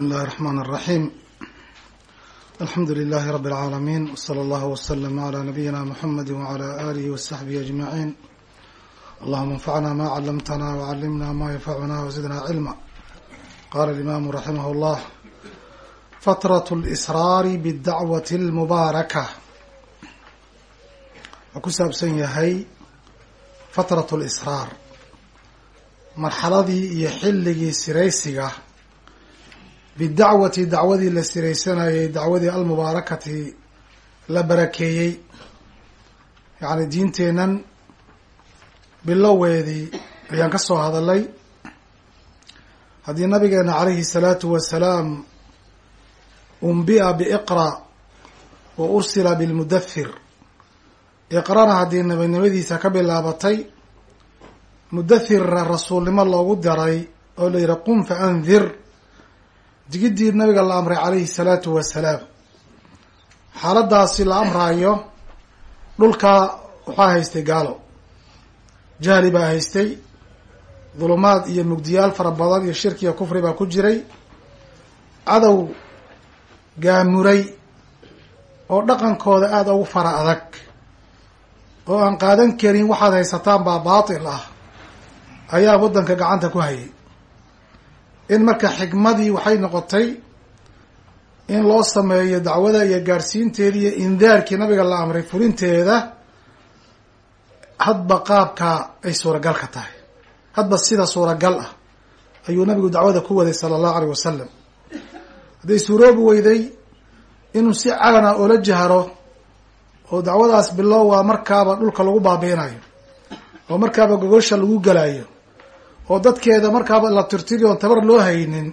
bismillahi raxmaan raxiim alxamdu lilahi rabi alcaalamiin wsala allahu wslm la nabiyina muxamedi wala alihi wasaxbihi ajmaciin allahuma anfacna ma calamtana wcalimna ma yanfacuna wazidna cilma qala alimamu raximah llah fatrat lisraari bidacwati almubaaraka wuxuu ku saabsan yahay fatrat lisraar marxaladii iyo xilligii siraysiga bidacwati dacwadii la siraysanayay dacwadii almubaarakati la barakeeyey. Yacni diinteennan biloweedii ayaan ka soo hadalay haddii nabigeena calayhi salaatu wasalaam umbi'a biiqra wa ursila bilmudathir iqrana haddii nabinimadiisa ka bilaabatay mudathirna rasuulnimo loogu daray oo la yihi qum fa andir digidii nabiga la amray calayhi salaatu wasalaam xaaladaasi la amraayo dhulka waxaa haystay gaalo. Jahli baa haystay. Dhulumaad iyo mugdiyaal fara badan iyo shirki iyo kufri baa ku jiray. Cadow gaamuray oo dhaqankooda aada ugu fara adag. Oo aan qaadan karin waxaad haysataan baa baatil ah. Ayaa waddanka gacanta ku hayay in marka xikmadii waxay noqotay in loo sameeyo dacwada iyo gaadhsiinteeda iyo indaarkii nabiga la amray fulinteeda hadba qaabka ay suuragal ka tahay. Hadba sida suuragal ah ayuu nabigu dacwada ku waday sala allahu alayh wasalam hadday suuroobi weyday inuu si calana oola jahro oo dacwadaas bilow waa markaaba dhulka lagu baabiinayo oo markaaba gogosha lagu gelayo oo dadkeeda markaaba la tirtiri oon tabar loo haynin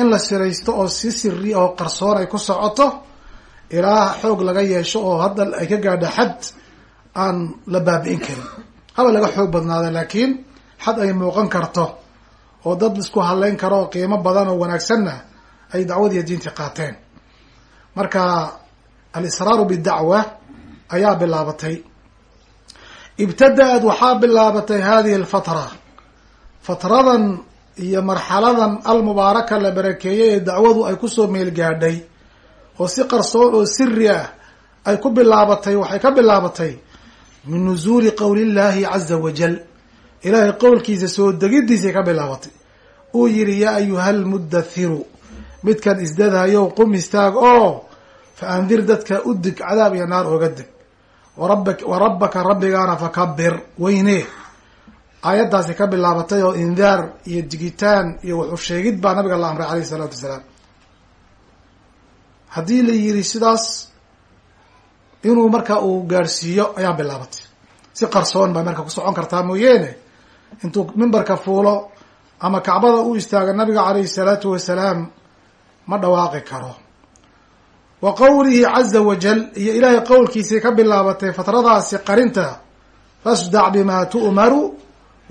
in la siraysto oo si siri oo qarsoon ay ku socoto ilaa xoog laga yeesho oo hadda ay ka gaadha xad aan la baabi'in karin. Haba laga xoog badnaada laakiin xad ay muuqan karto oo dad isku hadleyn karo oo qiimo badan oo wanaagsanna ay dacwadiiyo diintii qaateen. Marka al-israaru bidacwa ayaa bilaabatay. Ibtada-ad waxaa bilaabatay hadihi alfatra fatradan iyo marxaladan almubaaraka la barakeeyey ee dacwadu ay ku soo meel gaadhay oo si qarsoon oo siri ah ay ku bilaabatay waxay ka bilaabatay min nuzuuli qowli llahi caza wajal ilaahay qowlkiisa soo degidiisay ka bilaabatay. Uu yihi yaa ayuha almudathiru midkan isdadaayo qum istaag oo fa andir dadka u dig cadaab iyo naar ooga dig. Warab wa rabbaka rabbigaana fakabir weyne aayaddaasi ka bilaabatay oo indaar iyo digitaan iyo wuxuu sheegid baa nabiga la amray alayhi isalaatu wasalaam. Haddii la yiri sidaas inuu marka uu gaadhsiiyo ayaa bilaabatay. Si qarsoon bay marka ku socon kartaa mooyeene. Intuu mimbarka fuulo ama kacbada u istaaga nabiga calayhi salaatu wasalaam ma dhawaaqi karo. Wa qowlihi caza wajal iyo ilaahay qowlkiisay ka bilaabatay fatradaasi qarinta fasdac bima tu'maru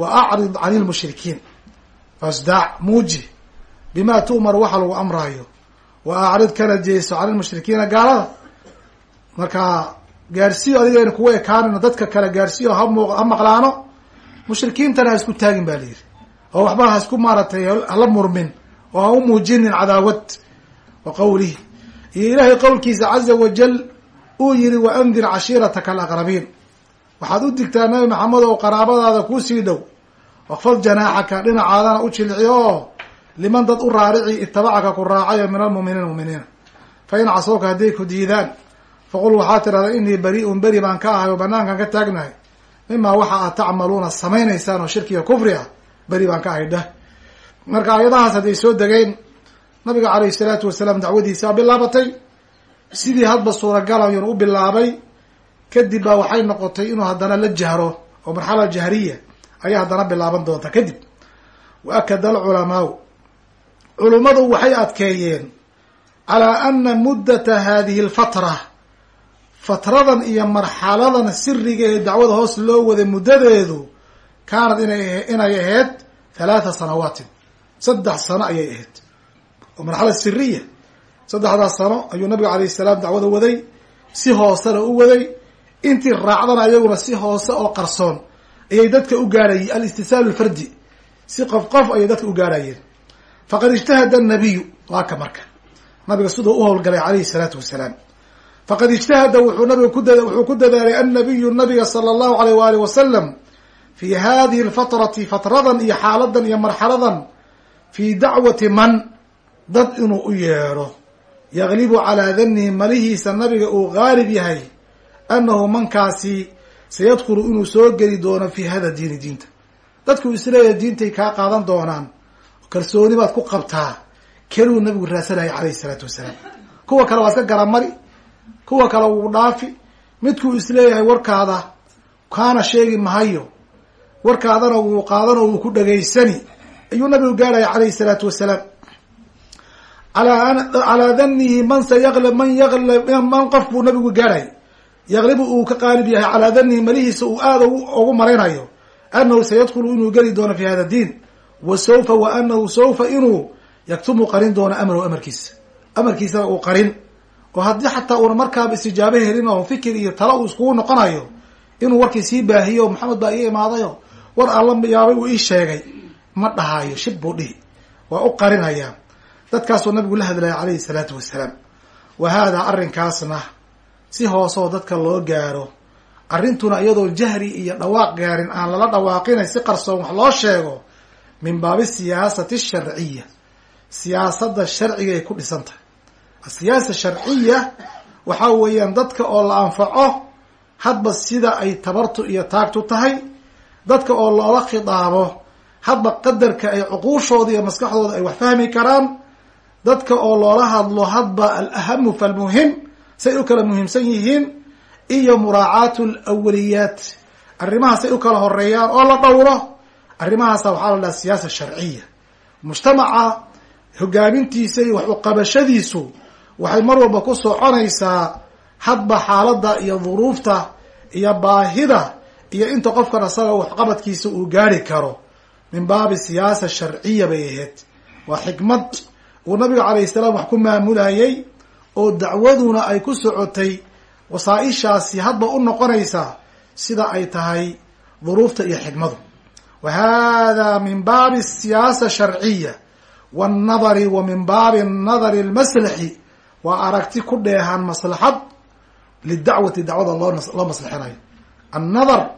wa acrid can lmushrikiin fasdac muuji bimaa tu'mar waxa lagu amraayo wa acrid kana jeeso can lmushrikiina gaalada marka gaadhsiyo adigayna kuwa ekaanino dadka kale gaadhsiyo ha mu ha maqlaano mushrikiintana ha isku taagin ba la yihi oo waxba ha isku maaratay hala murmin oo ha u muujinin cadaawad wa qowlihi iyo ilaahay qowlkiisa caza wajal uu yihi wa andir cashiirataka alaqrabiin waxaad u digtaa nabi maxamed oo qaraabadaada kuusii dhow waqfad janaaxaka dhinacaadana u jilci oo liman dad u raarici itabacaka ku raacayo min almu'miniina muminiina fa in casooka hadday ku diidaan faqul waxaa tidhahdaa inii bari-un beri baan ka ahay oo banaankan ka taagnahay mimaa waxa aad tacmaluuna samaynaysaan oo shirkiga kufri ah beri baan ka ahay dheh marka aayadahaas hadday soo degeen nabiga calayhi salaatu wasalaam dacwadiisaa bilaabatay sidii hadba suuragal ayuun u bilaabay kadib baa waxay noqotay inuu haddana la jahro oo marxala jahriya ayaa haddana bilaaban doonta. Kadib wa akada alculamaau. Culummadu waxay adkeeyeen calaa ana muddata hadihi alfatra. Fatradan iyo marxaladan siriga ee dacwada hoos loo waday muddadeedu kaanad inay inay ahayd halaatha sanawaatin. Saddex sano ayay ahayd oo marxalad siriya saddexdaas sano ayuu nabiga alayh salaam dacwada waday si hoosena u waday. Intii raacdana ayaguna si hoose oo qarsoon ayay dadka u gaadhayeen alistisaal lfardi si qof qof ayay dadka u gaadhayeen faqad ijtahada annabiyu waa ka marka. Nabiga siduu u howlgalay calayhi salaatu wasalaam. Faqad ijtahada wuxuu nabiga ku wuxuu ku dadaalay annabiyu nabiga sala allahu alayh waali wasalam fi hadihi alfatrati fatradan iyo xaaladan iyo marxaladan fi dacwati man dad inuu u yeedho. Yaglibu calaa danihi malihiisa nabiga uu gaalib yahay annahu mankaasi sayadkhulu inuu soo geli doono fi hada diini diinta. Dadku is leeyahay diintay kaa qaadan doonaan. Kalsooni baad ku qabtaa. Keluu nabigu raasanaya calayhi salaatu wasalaam. Kuwa kale waa iska garamari. Kuwa kale wuu dhaafi. Midkuu is leeyahay warkaada kaana sheegi mahayo. Warkaadana wuu qaadano wuu ku dhegaysani. Ayuu nabigu gaarhaya calayhi salaatu wasalaam. Calaa danihi man sayaqlab man yaqlab man qof buu nabigu gaarhay yaqlibu uu ka qaalib yahay calaa danihi malihiisa uu aada ugu malaynayo anahu sayadkhulu inuu geli doono fi hada diin wa sawfa wa anahu sawfa inuu yaktumu qarin doono amrahu amarkiisa amarkiisana uu qarin. Oo haddii xataa uuna markaaba istijaabo helin oo fikir iyo talo uu iskugu noqonayo inuu warkii sii baahiyo maxamed baa ii imaadayo war alla yaabay uu ii sheegay ma dhahayo shib buu dhihi. Waa u qarinayaa. Dadkaasuu nabigu la hadlaya calayhi salaatu wasalaam wa haadaa arrinkaasna si hoosoo dadka loo gaaro. Arrintuna iyadoo jahri iyo dhawaaq gaarin aan lala dhawaaqinay si qarsoon wax loo sheego min baabi siyaasati sharciya. Siyaasadda sharciga ay ku dhisan tahay. Asiyaasa sharciya waxaa weeyaan dadka oo la anfaco hadba sida ay tabartu iyo taagtu tahay dadka oo loola khidaabo hadba qadarka ay cuquushooda iyo maskaxdooda ay wax fahmi karaan dadka oo loola hadlo hadba alahamu falmuhim say u kala muhiimsan yihiin iyo muraacaatu alawaliyaat arrimahaas ay u kala horeeyaan oo la dhowro arrimahaasa waxaa la dhaha siyaasa sharciya. Mujtamaca hogaamintiisa iyo wax uqabashadiisu waxay mar walba ku soconaysaa hadba xaaladda iyo duruufta iyo baahida iyo inta qofkan asaga waxqabadkiisa uu gaari karo. Min baabi siyaasa sharciya bay ahayd. Waa xikmad uu nabiga calayhi salaam wax ku maamulayay oo dacwaduna ay ku socotay wasaa-ishaasi hadba u noqonaysaa sida ay tahay duruufta iyo xikmadu wa hada min baabi siyaasa sharciya wannadari wa min baabi nadari almaslaxi waa aragti ku dheehan maslaxad lidacwati dacwada loo maslaxinayo. Annadar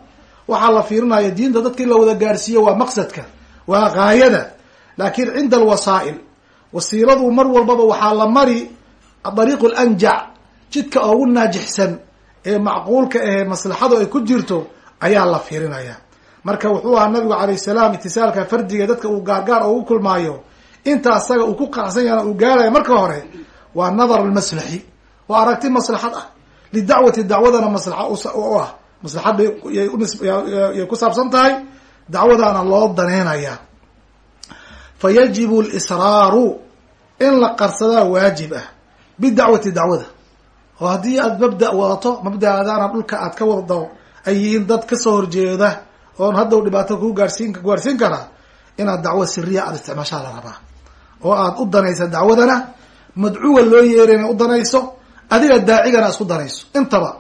waxaa la fiirinaya diinta dadka in la wada gaarhsiiyo waa maqsadka waa gaayada laakiin cinda alwasaa'il wasiiladu mar walbaba waxaa la mari adariiqu alanjac jidka ugu naajixsan ee macquulka ahee maslaxadu ay ku jirto ayaa la fiirinaya marka wuxuu ahaa nabigu calayh salaam itisaalka fardiga dadka uu gaargaar ugu kulmaayo inta asaga uu ku qanacsan yahana uu gaaraya marka hore waa nadar almaslaxi waa aragti maslaxad ah lidacwati dacwadana maslaxa u ah maslaxad bayay ku saabsan tahay dacwadaana loo daneynaya fa yajibu lisraaru in la qarsadaa waajib ah bidacwati dacwada. Oo haddii aad mabda wadato mabda-adaana dhulka aad ka wado ay yihiin dad ka soo horjeeda oon haddaw dhibaato ku gaarsiin gaarsiin karaa inaad dacwo siriya aada isticmaashaa la rabaa. Oo aad u danaysa dacwadana madcuwa loo yeerayna u danayso adiga daacigana isku danayso. Intaba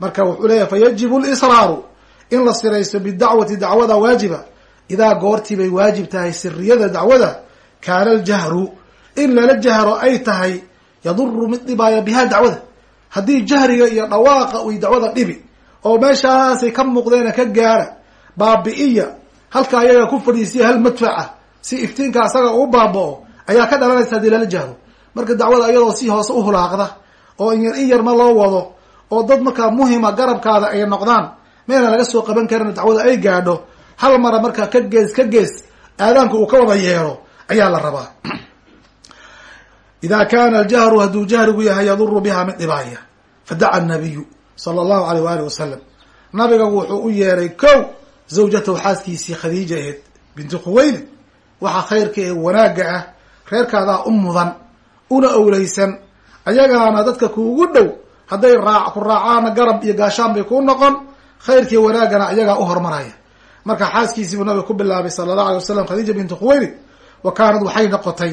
marka wuxuu leeyahy fayajibu lisraaru in la siraysto bidacwati dacwada waajiba idaa goortii bay waajib tahay siriyada dacwada kaana aljahru. In lala jahro ay tahay yaduru mid dhibaaya biha dacwada. Haddii jahriga iyo dhawaaqa uy dacwada dhibi oo meeshaasay ka muuqdeena ka gaara baabi'iya halka ayaga ku fadhiisiya hal madfaca si iftiinka asaga uu baaba-o ayaa ka dhalanaysa haddii lala jahro. Marka dacwada iyadoo si hoose u hulaaqda oo in yar in yarma loo wado oo dad markaa muhima garabkaada ay noqdaan meelna laga soo qaban karin dacwada ay gaadho hal mara markaa ka gees ka gees aadaanka uu ka wada yeero ayaa la rabaa ida kana aljahru hadduu jahrigu yahay yaduru biha mid dhibaaya fadaca anabiyu sala allahu aleyh waali wasalam nabiga wuxuu u yeeray kow zawjatahu xaaskiisii khadiija aheyd binti khuwaylid waxaa khayrka ee wanaagga ah reerkaadaa u mudan una owleysan ayagaana dadka kuugu dhow hadday raa ku raacaana garab iyo gaashaan bay kuu noqon khayrkii wanaaggana ayagaa u hormaraya marka xaaskiisii buu nabiga ku bilaabay sala allahu alay wasalam khadiija binti khuwaylid wa kaanad waxay noqotay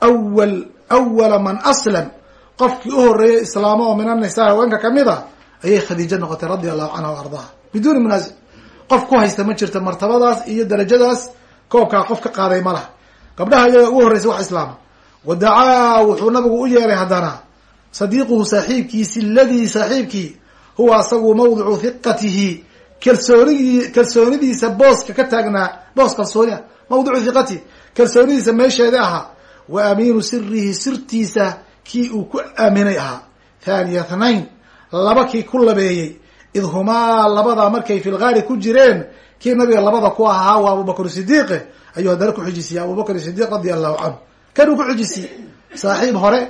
awal awala man aslam qofkii u horeeyay islaamo oo min annisaa haweenka ka mid a ayay khadiijo noqotay radia allahu canha wa ardaha biduuni munaasic qof ku haysta ma jirto martabadaas iyo darajadaas koobkaa qof ka qaaday ma laha gabdhaha iyaga ugu horreysa wax islaama wa dacaa wuxuu nabigu u yeeray haddana sadiiquhu saaxiibkiisi aladii saaxiibkii huwa asagu mawdicu hiqatihi kalsoonigii kalsoonidiisa booska ka taagnaa boos kalsooni ah mawdicu hiqatihi kalsoonidiisa meesheeda ahaa wa amiinu sirihi sirtiisa kii uu ku aaminay ahaa. Thaniya thnain laba kii ku labeeyey. Id humaa labadaa markay fi ku jireen kii nabiga labada ku ahaa waa abubakr sidiiqe ayuu haddana ku xijisiye abubakr sidiiq radia allahu canhu kanuu ku xijisiye saaxiib hore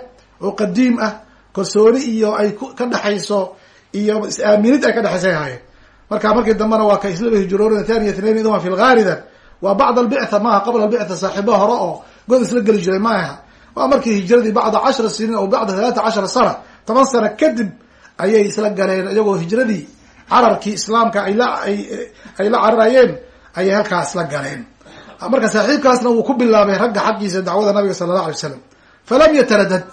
oo qadiim ah kalsooni iyo ay ka dhexayso iyo is-aaminid ay ka dhexaysay ahaayeen. Marka markii dambena waa ka islaba hijroorida thaniya thnain iduma fi lgaaridan waa bacd albictha maaha qabla albictha saaxiiba hore oo god isla geli jiray ma aha waa markii hijradii bacda cashra siniin o bacda halaata cashara sana toban sano kadib ayay isla galeen iyagoo hijradii cararkii islaamka ay la ay la cararayeen ayay halkaa isla galeen. Marka saaxiibkaasna wuu ku bilaabay ragga xaggiisa dacwada nabiga sala allah alay slam falam yataradad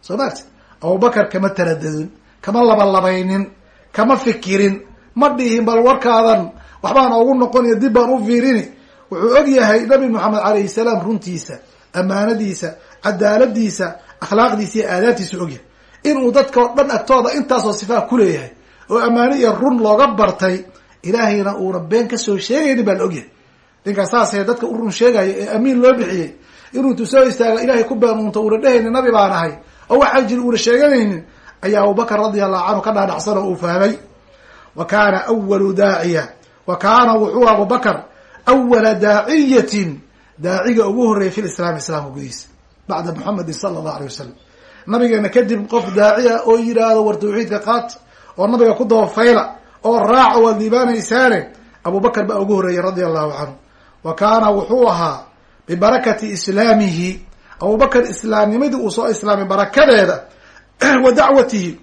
soo maarti abubakar kama taradadin kama labalabaynin kama fikirin ma dhihin bal warkaadan waxbaan ogu noqoniyo dib baan u fiirini wuxuu og yahay nabi moxamed alayhi salaam runtiisa amaanadiisa cadaaladiisa akhlaaqdiisa iyo aadaabtiisa ogyahay. Inuu dadka o dhan agtooda intaasoo sifaa kuleeyahay oo ammaano iyo run looga bartay ilaahayna uuna been ka soo sheegaynin baa la ogyahay. Ninkaas saasee dadka u run sheegayo ee amiin loo bixiyey inuu intuu soo istaaga ilahay ku been uunta uuna dhehaynin nabi baan ahay oo waxaa jiri uuna sheeganaynin ayaa abubakar radia allahu canhu ka dhaadhacsan oo uu fahmay. Wa kaana awalu daaciya wa kaana wuxuu abubakar awala daaciyatin. Daaciga ugu horreeyay fi lislaam islaamka gudihiisa bacda muxamedin sala allahu alay wasalam nabigeena kadib qof daaciya oo yidhaahdo war tawxiidka qaat oo nabiga ku dabafayla oo raaca waad liibaanaysaane abubakar baa ugu horreeyay radia allahu canhu wa kaana wuxuu ahaa bibarakati islaamihi. Abubakar islaamnimadii uu soo islaamay barakadeeda wa dacwatihi.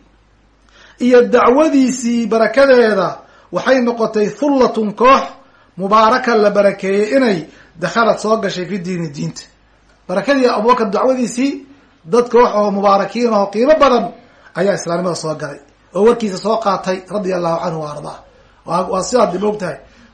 Iyo dacwadiisii barakadeeda waxay noqotay hullatun koox mubaaraka la barakeeyey inay dakhalad soo gashay fi diini diinta. Barakadii abubakar dacwadiisii dad koox oo mubaarakiin oo qiimo badan ayaa islaamnimada soo galay oo warkiisa soo qaatay radia allahu canhu wa ardaa. Waa sidaad dib og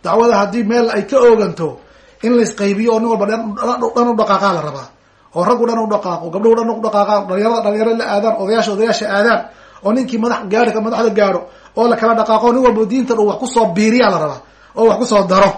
dacwada haddii meel ay ka ooganto in laisqaybiyo oo nin walba dhan u dhaqaaqaa la rabaa oo raggu dhan u dhaqaaqo gabdhahu dhan u dhaqaaqaan dhalinyarada dhalinyaro la aadaan odayaasha odayaasha aadaan oo ninkii madax gaari madaxda gaaro oo la kala dhaqaaqo nin walba diintan uu wax ku soo biiriyaa la rabaa oo wax ku soo daro.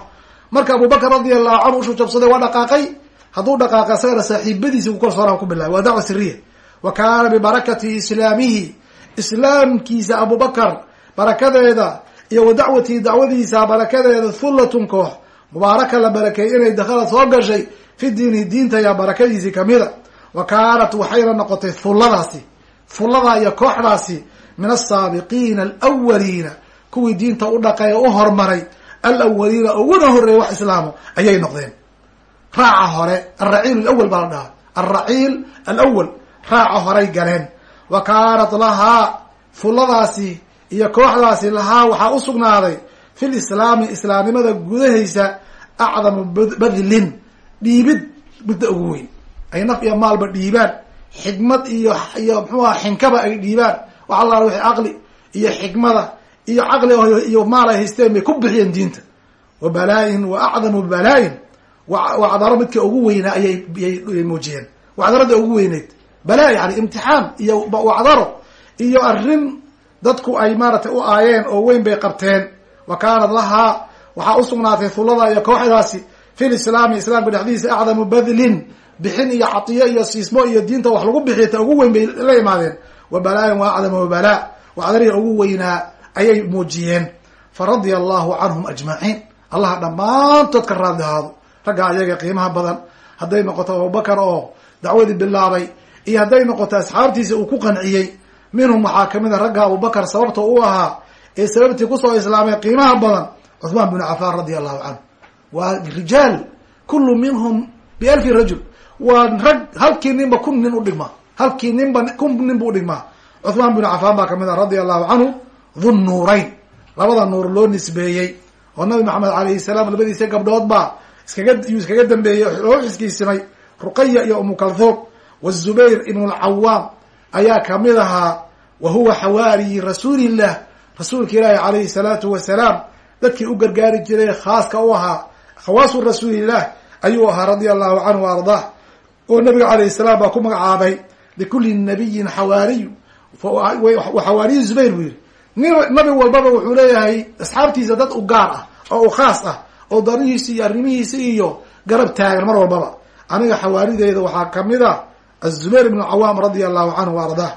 Marka abubakar radia allahu canhu ushuu jabsaday waa dhaqaaqay? Hadduu dhaqaaqay asagana saaxiibadiisi ku kalsoonaa ku bilaabay. Waa dacwa siriya wa kaana bibarakati islaamihi islaamkiisa abubakar barakadeeda iyo wa dacwatihi dacwadiisa barakadeeda hullatun koox. Mubaaraka la barakeeyey inay dakhalad soo gashay fi diini diinta ayaa barakadiisii kamida wa kaanat waxayna noqotay hulladaasi hulladaa iyo kooxdaasi min asaabiqiina alawaliina kuwii diinta u dhaqay oo u hormaray alawaliina uguna horreeyay wax islaamo ayay noqdeen. Raaca hore alraciil alawal baa la dhahaa. Alraciil alawal raaca horay galeen. Wa kaanat lahaa fulladaasi iyo kooxdaasi lahaa waxaa u sugnaaday fi lislaami islaamnimada gudahaysa acdamu badlin dhiibid midda ugu weyn. Ay naf iyo maalba dhiibaan xikmad iyo iyo mxuuha xinkaba ay dhiibaan. Wax allaala wixii caqli iyo xikmada iyo caqli iyo maal ay haysteen bay ku bixiyeen diinta. Wa balaa-in wa acdamu balaa-in wacdaro midka ugu weynaa ayay yay muujiyeen. Wacdarada ugu weyneyd balaa yani imtixaan iyo wacdaro iyo arrin dadku ay maaratay u aayeen oo weyn bay qabteen. Wa kaanat lahaa waxaa usugnaatay hullada iyo kooxdaasi fi lislaami islaamka dhexdiisa acdamu badlin bixin iyo catiyo iyo siismo iyo diinta wax lagu bixiya ta ugu weyn bay la imaadeen. Wa balaa-in wa acdamu balaa. Wacdarihi ugu weynaa ayay muujiyeen. Fa radia allahu canhum ajmaciin. Allaha dhammaantood ka raadli ahaado ragga ayaga qiimaha badan hadday noqoto abubakar oo dacwadii bilaabay iyo hadday noqoto asxaabtiisa uu ku qanciyey minhum waxaa ka mid a ragga abubakar sababta u ahaa ee sababtii ku soo islaamay qiimaha badan cuthmaan binu cafaan radia allahu canhu waa rijaal kullu minhum bialfi rajul. Waa rag halkii ninba kun nin udhigmaa halkii ninba kun nin bu udhigmaa cuthmaan binu cafaan baa ka mid ah radia allahu canhu dhu nuurayn. Labada nuur loo nisbeeyey. Oo nabi maxamed alayhi salaam labadiisa gabdhood baa iskaga yuu iskaga dambeeyey loo xiskiisimay. Ruqaya iyo umu kalthum. Wazubayr ibn lcawaam ayaa ka mid ahaa. Wa huwa xawaariyi rasuulillah. Rasuulka ilaahi calayhi salaatu wasalaam dadkii u gargaari jiray khaaska u ahaa khawaasu rasuulillah ayuu ahaa radia allahu canhu wa ardah oo nabiga calayhi salaam baa ku magacaabay likulli nabiyin xawaariyu. Xawaariyu zubayr buu yihi nabi walbaba wuxuu leeyahay asxaabtiisa dad u gaar ah oo u khaas ah oo danihiisi iyo arrimihiisi iyo garab taagan mar walbaba. Aniga xawaarideeda waxaa ka mid a azubayr ibnu cawaam radia allahu canhu wa ardah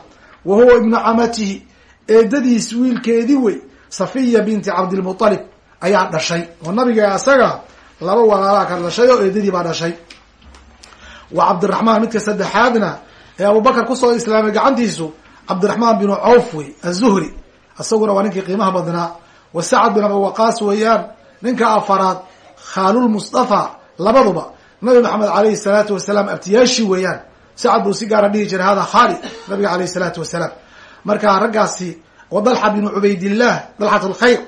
wa huwa ibnu camatihi eedadiis wiilkeedii wey safiya binti cabdilmualib ayaa dhashay. Oo nabiga isaga laba walaalaa ka dhashay oo eedadii baa dhashay. Wa cabdiraxmaan midka saddexaadna ee abubakar ku soo islaamay gacantiisu cabdiraxmaan binu cawf wey azuhri isaguna waa ninkii qiimaha badnaa. Wa sacad bin abi waqaas weeyaan ninka afaraad khaalulmustafa labaduba nabi maxamed alayhi salaatu wasalaam abtiyaashi weeyaan. Sacad buu si gaara dhihi jiray hada khaali nabiga alayhi salaatu wasalaam marka raggaasi wa dalxa binu cubaydillah dalxat lkhayr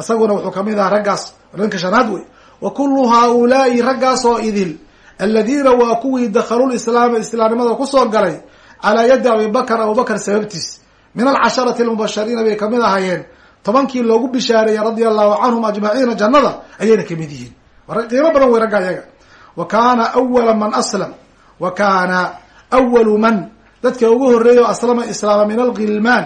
isaguna wuxuu ka mid ahaa raggaas ninka shanaad wey. Wa kullu haaulaai raggaas oo idil aladiina waa kuwii dakhaluu islaama islaamnimada ku soo galay calaa yadi abibakr abubakr sababtiis min alcasharati almubashariina bay ka mid ahaayeen. Tobankii loogu bishaareeyey radia allahu canhum ajmaciina jannada ayayna ka mid yihiin. Qiimo badan wey ragga ayaga. Wa kaana awala man aslam wa kaana awalu man. Dadka ugu horreeya o aslama islaama min alghilmaan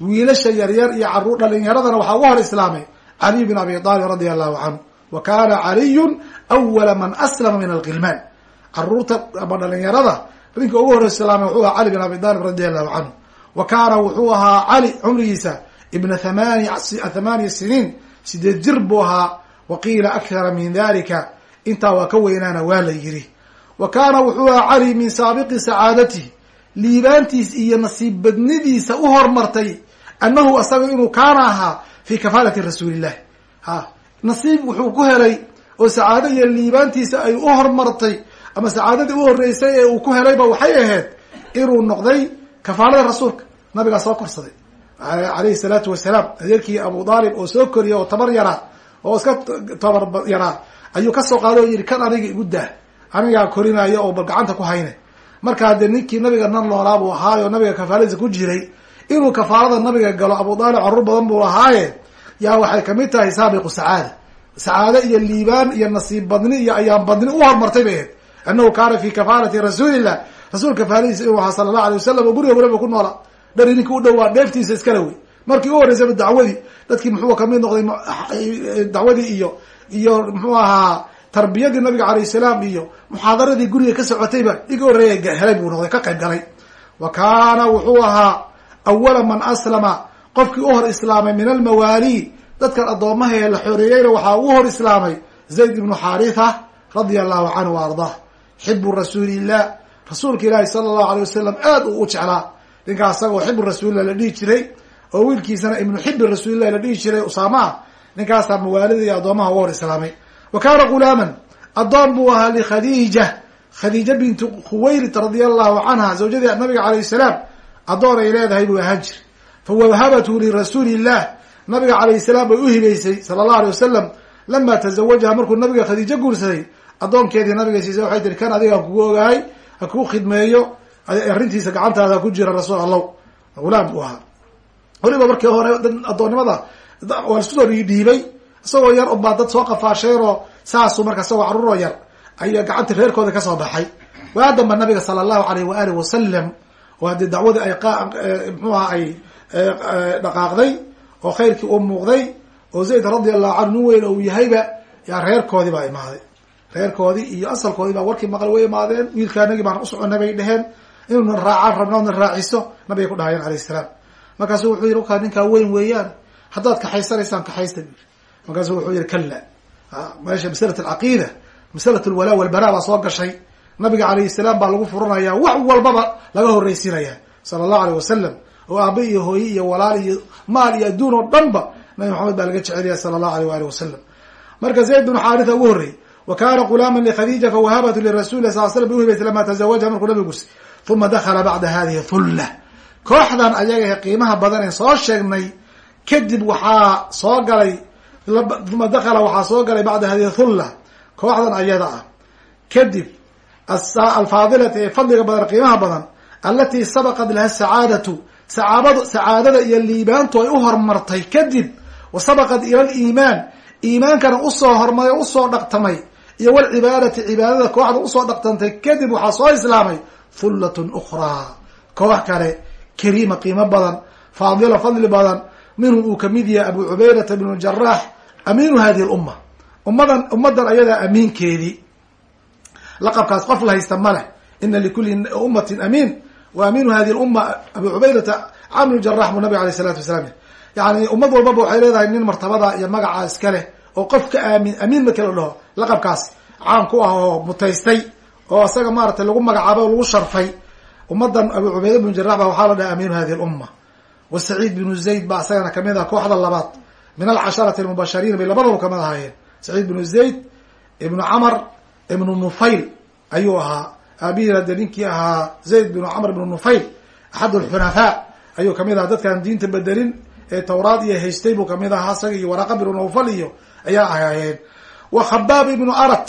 wiilasha yaryar iyo carruur dhalinyaradana waxaa ugu hor islaamay caliy bin abi aalib radia allahu canhu. Wa kaana caliyun awala man aslama min alghilmaan. Caruurta ama dhalinyarada ninka ugu hor islaamay wuxuu ahaa cali bin abi aalib radia allahu canhu wa kaana wuxuu ahaa cali cumrigiisa ibna thamani thamaaniya siniin. Sideed jir buu ahaa? Wa qiila akthara min dalika intaa waa ka weynaana waa la yiri wa kaana wuxuu ahaa cali min saabiqi sacaadatihi. Liibaantiis iyo nasiib badnidiisa u hormartay annahu asaga inuu kaana ahaa fi kafaalati rasuulillahi ha nasiib wuxuu ku helay oo sacaado iyo liibaantiisa ay u hormartay ama sacaadadii u horeysay ee uu ku helayba waxay ahayd inuu noqday kafaalada rasuulka nabigaa soo korsaday. Alayhi salaatu wasalaam adeerkii abu aalib oo soo koriyay oo tabar yaraa oo iska tabar yaraa ayuu ka soo qaaday oo yihi kan aniga igu daa anigaa korinaayo oo bal gacanta ku hayne. Markaa dee ninkii nabiga nan noolaa buu ahaayo nabiga kafaaladiisa ku jiray inuu kafaalada nabiga galo abu aalib carruur badan buu ahaaye yaa waxay ka mid tahay saabiqu sacaada. Sacaado iyo liibaan iyo nasiib badni iyo ayaan badni u hormartay bay ahayd. Annahu kaana fi kafaalati rasuulillah rasuul kafaaladiisa inuu ahaa sala allah alay wasalam oo guriga waliba ku noola dhari ninka u dhowaa dheeftiisa iskale wey markii u horeysaba dacwadii dadkii muxuu ka mid noqday dacwadii iyo iyo muxuu ahaa tarbiyadii nabiga alayh salaam iyo muxaadaradii guriga ka socotayba iga horreeya helay buu noqday ka qayb galay. Wa kaana wuxuu ahaa awala man aslama qofkii u hor islaamay min almawaali dadkan addoomaha ee la xoreeyeyna waxaa ugu hor islaamay zayd ibnu xaritha radia allahu canhu wa ardah xibu rasuulillah rasuulka ilaahi sala allahu alay wasalam aad uu u jeclaa. Ninkaa isagoo xibu rasuulillah la dhihi jiray oo wiilkiisana ibnu xibi rasuulilah la dhihi jiray usaama ah ninkaasaa mawaalida iyo addoomaha uga hor islaamay. Wa kaana gulaaman addoon buu ahaa likhadiija khadiija bintu khuwayrid radia allahu canha zawjadii nabiga calayh salaam addoon ay leedahay buu ahaan jir fa wahabatu lirasuuli illah nabiga calayh salaam bay u hibaysay sala allahu alay wasalam lama tazawajaha markuu nabiga khadiijo guursaday addoonkeedii nabiga siisay waxay tiri kan adigaan kugu ogahay ha kuu khidmeeyo arrintiisa gacantaada ku jira rasuul allow. Gulaam buu ahaa. Weliba markii hore addoonnimada waa isku soo dhiidhiibay isagoo yar unbaa dad soo qafaasheen oo saasuu marka isagoo carruuroo yar ayaa gacantii reerkooda ka soo baxay. Waa damba nabiga sala allahu alayh waaalih wasalam oo haddii dacwadii ay mxuu aha ay dhaqaaqday oo khayrkii uu muuqday. Oo zayd radia allahu canhu nin weyn uu yahayba yaa reerkoodii baa imaaday reerkoodii iyo asalkoodii baa warkii maqal way imaadeen wiilkaanagii baan usoconnay bay dheheen inuuna raacaan rabnoodna raaciso nabigay ku dhahayeen alayh salaam. Markaasu wuxuu yihi wakaa ninkaa weyn weeyaan haddaad kaxaysanaysaan kaxaysta bu markaasu wuxuu yihi kalla. Meesha masalat alcaqiida masalat alwalaa walbara baa soo gashay. Nabiga calayhi salaam baa lagu furanaya wax walbaba laga horreysiinaya sala allahu alayh wasalam oo aabe iyo hooye iyo walaal iyo maal iyo adduun oo dhan ba nabi maxamed baa laga jecelaya sala allahu alayh waali wasalam marka zayd bnu xaaritha ugu horreeyey wa kana gulaama likhadiija fawahabatu lirasuli sal slam bi uhibaysa lama tazawajaha markuu nabiga gursay uma dakala bacda hadihi thulla kooxdan ayaga qiimaha badan ee soo sheegnay kadib waxaa soo galay uma dakala waxaa soo galay bacda hadihi thulla kooxdan ayada ah kadib alfaadilati ee fadliga badan qiimaha badan alatii sabaqat laha sacaadatu sacaabadu sacaadada iyo liibaantu ay u hormartay kadib wa sabaqat ila liimaan u soo hormaray u soo dhaqtamay iyo walcibaadati cibaadada kooxda u soo dhaqtantay kadib waxaa soo islaamay hullatun ukhraa koox kale kariima qiimo badan faadila fadli badan. Minhum uu ka mid yahay abu cubaydata bnu jaraax amiinu hadihi lumma ummadan ummadan ayadaa amiinkeedii laqabkaas qof la haysta ma leh. Ina likuli ummatin amiin. Wa amiinu hadihi lumma abu cubaydata camr jarax buu nabig alay salatu wasalaam yani ummad walbaba waxay leedahay nin martabada iyo magaca iska leh oo qof ka aamin amiin markii la dhaho laqabkaas caan ku ah oo mutaystay oo isaga maratay lagu magacaabay o lagu sharfay. Ummadan abu cubayda bnu jarax ba waxaa la dhahay amiinu hadihi lumma wa saciid binu zayd ba isagana ka mid ah kooxda labaad. Min alcasharati almubashariin bay labadaba ka mid ahaayeen. Saciid binu zayd ibnu camar ibnu nufayl ayuu ahaa. Aabihiina de ninkii ahaa zayd binu camr ibnu nufayl axad alxunafaa ayuu ka mid ahaa. Dadkaan diinta bedelin ee tawraad iyo haystay buu ka mid ahaa isaga iyo waraqa binu nawfal iyo ayaa ahaayeen wa khabaab ibnu arat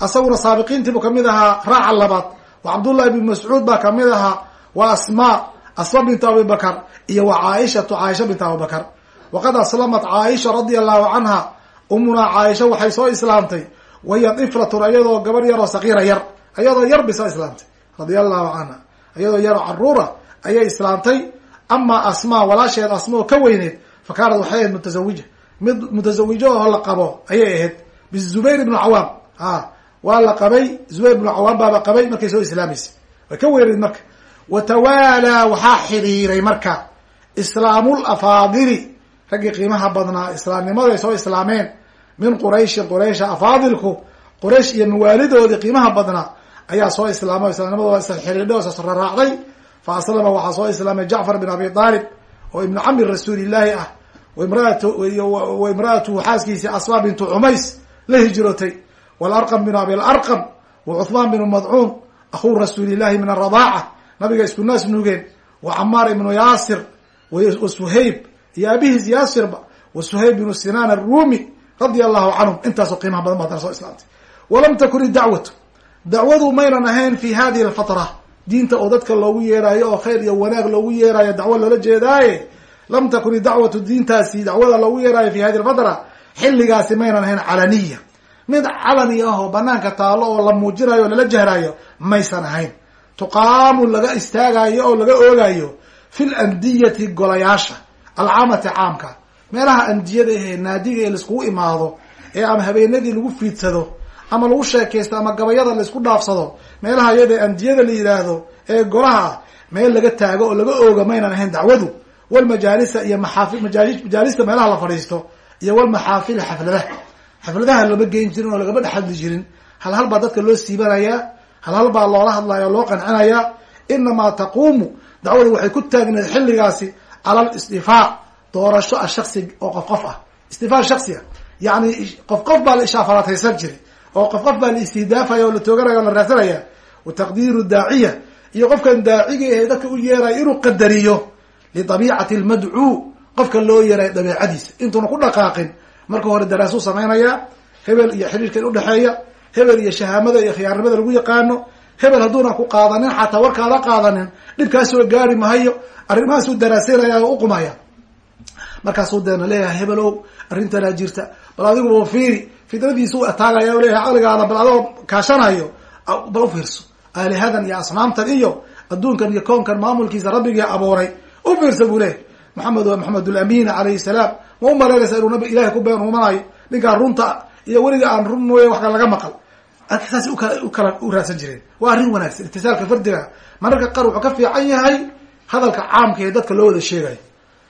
asaguna saabiqiintii buu ka mid ahaa raaca labaad. Wa cabdullahi ibnu mascuud baa ka mid ahaa wa asmaa asma bintu abibakar iyo wa caaishatu caaisha bintu abibakar waqad aslamat caaisha radia allahu canha umunaa caaisha waxay soo islaamtay wahiya iflatun ayadoo gabar yaroo sakiira yar ayadoo yar bay soo islaamtay radia allahu canha ayadoo yaroo caruura ayay islaamtay amaa asmaa walaasheed asma oo ka weyneed fa kaanad waxay ahayd mutasawija mid mutasawijo oo la qabo ayay ahayd bizubayr ibnu cawaam a waa la qabay zubayr ibnu cawaam baaba qabay markay soo islaamaysay way ka weyneyd marka wa tawaalaa waxaa xidhiiray marka islaamul afaadili raggii qiimaha badnaa islaamnimaday soo islaameen min qurayshin quraysha afaadilku quraysh iyo mawaalidoodii qiimaha badnaa ayaa soo islaamay islaamnimadooda isxidhiidho israraacday fa aslama waxaa soo islaamay jacfar bin abi aalib oo ibnu cami rasuulillaahi ah wamraat wa imraatuhu xaaskiisii asma bintu cumays la hijrootay. Walarqam binu abi larqam wa cuhmaan binu madcuun akhuu rasuulillahi min aradaaca nabiga isku naas nugeen wa camaar ibnu yaasir wa suhayb. Iyo aabihiis yaasirba wa suhayb binu sinaan arumi radia allahu canhum intaasoo qiimaha badan ba hadana soo islaamtay walam takun idacwatu dacwadu maynan ahayn fi hadihi alfatra diinta oo dadka loogu yeeraayo oo khayr iyo wanaag loogu yeeraayo dacwo loola jeedaaye. Lam takun idacwatu diintaasi dacwada loogu yeeraayo fi hadi alfatra xilligaasi maynan ahayn calaniya. Mid calani ah oo banaanka taalo oo la muujinayo o lala jehraayo maysan ahayn. Tuqaamu laga istaagayo oo laga oogayo fi landiyati golayaasha alcaamati caamka. Meelaha andiyada ahee naadiga ee laiskugu imaado ee ama habeenadii lagu fiidsado ama lagu sheekaysto ama gabayada la isku dhaafsado meelaha iyada andiyada la yidhaahdo ee golaha ah meel laga taago oo laga ooga maynan ahayn dacwadu walmajaalisa iyo maxaafi majaalista meelaha la fadhiisto iyo walmaxaafili xafladaha xafladaha lama geyn jirin oo lagama dhex hadli jirin. Hal hal baa dadka loo siibanayaa hal hal baa loola hadlaya o loo qancinayaa inamaa taquumu dacwadu waxay ku taagneed xilligaasi cala alistifaa doorasho a shaksi oo qof qof ah. Istifaa shaksi ah yani qof qof baa la ishaafarataysan jiray oo qof qof baa la istihdaafaya oo la tooganaya o la raadsanaya wa taqdiiru daaciya iyo qofkan daaciga ahe dadka u yeerayo inuu qadariyo lidabiicati lmadcuu qofka loo yeerayo dabeicadiisa intuuna ku dhaqaaqin marka hore daraasuu samaynayaa hebel iyo xiriirka in udhexeeya hebel iyo shahaamada iyo khiyaarnimada lagu yaqaano hebel hadduuna ku qaadanin xataa warkaada qaadanin dhibkaasoo gaari mahayo arrimahaasuu daraaseynaya oo uqumaya markaasuu deena leeyahay hebelow arrintanaa jirta. Bal adiguba fiiri fidradiisu ataagaya leeyahay caqligaada bal adoo kaashanayo bal ufiirso aalihadan iyo asnaamtan iyo adduunkan iyo koonkan maamulkiisa rabbigii abuuray u fiirsa buu leeyahy maxamed waa maxamed ulamin alayhi salaam. Ma u malaynaysa inuu nabi ilahay ku been umanayo ninkaan runta iyo weliga aan run mooye wax laga maqal. Saas u kala u raadsan jireen. Waa arrin wanaagsan. Itisaalka fardiga mararka qaar wuxuu ka fiican yahay hadalka caamka ee dadka loo wada sheegayo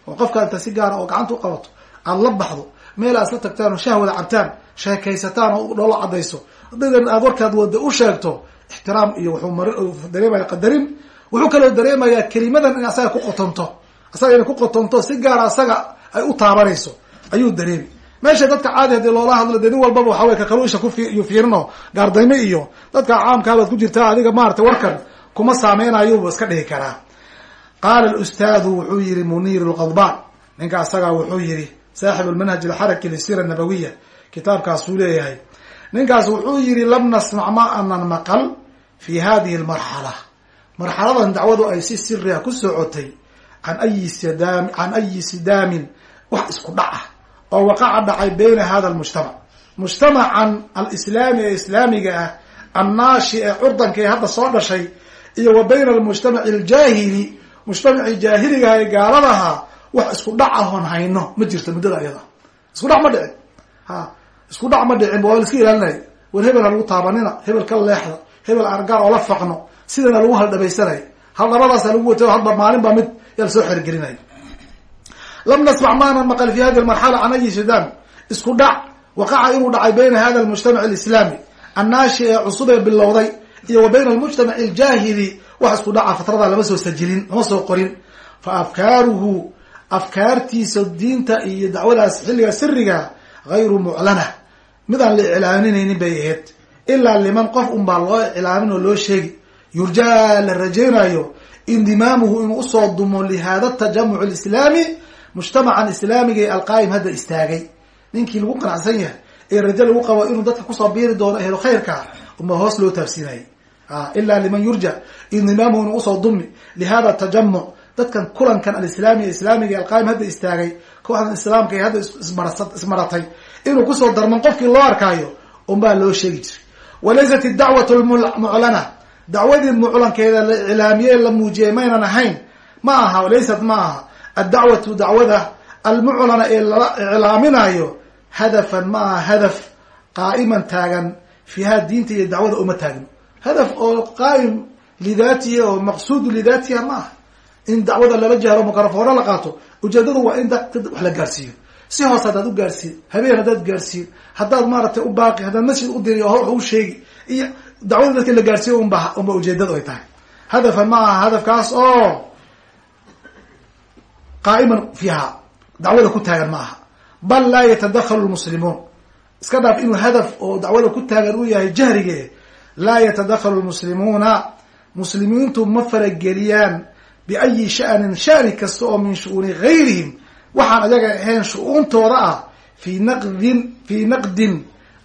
oo qofka inta si gaara oo gacanta u qabato aada la baxdo meel aad isla tagtaan oo shah wada cabtaan sheekaysataan oo dholo cadayso dadan aad warkaad wada u sheegto ixtiraam iyo wuxuu dareemaya qadarin wuxuu kaloo dareemayaa kelimadan in asaga ku qotonto asaga inay ku qotonto si gaara asaga ay u taabanayso ayuu dareemi. Meesha dadka caadi haddii loola hadlo de nin walbaba waxa wey kakalu isha kuyo fiirino gaardayme iyo dadka caamkaabaad ku jirtaa adiga maarata warkan kuma saameynayuba iska dhihi karaa. Qaala ustaadu wuxuu yihi muniir lqadban ninka asagaa wuxuu yihi saaxib lmanhaj alxaraki lisira nabawiya kitaabkaasuu leeyahay. Ninkaas wuxuu yihi lam nasmac ma anan maqal fi hadihi lmarxala marxaladan dacwadu ay si siriha ku socotay can ayi sidaam can ayi sidaamin wax isku dhac ah oo waqaca dhacay bayna hada lmujtamac mujtamacan alislaami ee islaamiga ah annaashi ee curdanka ee hadda soo dhashay iyo wa bayna almujtamaci aljaahili mujtamacii jaahiligaha ee gaaladaha wax isku dhac ahoon hayno ma jirto muddada ayada. Isku dhac ma dhicin ha isku dhac ma dhicin waa la iska ilaalinay. War hebel ha lagu taabanina hebel ka leexda hebel argaar oo la faqno sidana lagu haldhabaysanay haldhabadaasa lagu watay hadba maalin baa mid yaa la soo xergelinay lam nasmac maanan maqal fi hadi marxala can ayi shidaan. Isku dhac waqaca inuu dhacay bayna hada almujtamac alislaami. Annaashi ee cusub ee bilowday iyo wa bayna almujtamac aljaahili wax isku dhaca fatrada lama soo sajilin lama soo qorin. Fa afkaaruhu afkaartiisa diinta iyo dacwadaas xilliga siriga hayru muclana midaan la iclaaminaynin bay ahayd ilaa liman qof un baa loo iclaamin oo loo sheegi yurjaa la rajaynayo indimaamuhu inuu u soo dumo lihada tajamuc alislaami mujtamacan islaamiga alqaayim hadda istaagay. Ninkii lagu qanacsan yahay ee rajo lagu qabo inuu dadka ku soo biiri doono ehlo khayrka uma hoos loo taabsiinayay ila liman yurja indimaamuhu inuu u soo dumi lihada tajamuc dadkan kulankan alislaami islaamiga alqaayim hadda istaagay kooxdan islaamka ee hadda ismaratay. Inuu ku soo darman qofkii loo arkaayo unbaa loo sheegi jiray. Walaysat idacwatu lmuclana dacwadii muclankeeda la iclaamiyey la muujiyey maynan ahayn ma aha laysat ma aha. Addacwatu dacwada almuclana ee lala iclaaminayo hadafan ma aha hadaf qaa'iman taagan fiiha diinta iyo dacwada uma taagno. Hadaf oo qaa'im lidaatihi oo maqsuudu lidaatiha ma aha. In dacwada lala jahro microfono la qaato ujeedadu waa in dad wax la gaarsiiyo. Si hoose haddaad u gaarsiin habeen haddaad gaarsiin haddaad maaratay u baaqi haddaad masjid u diri oo wax u sheegi iyo dacwada dadka la gaarsiiyo unba unba ujeedadu ay tahay. Hadafan ma aha hadafkaas oo qaa'iman fiiha dacwada ku taagan ma aha. Bal laa yatadakhalu lmuslimuun iska dhaaf inuu hadaf oo dacwada ku taagan uu yahay jahrige laa yatadakhalu lmuslimuuna muslimiintu ma farageliyaan biayi sha'nin shani kasta oo min shu'uuni gayrihim waxaan ayaga ahayn shu-uuntooda ah fii naqdin fii naqdin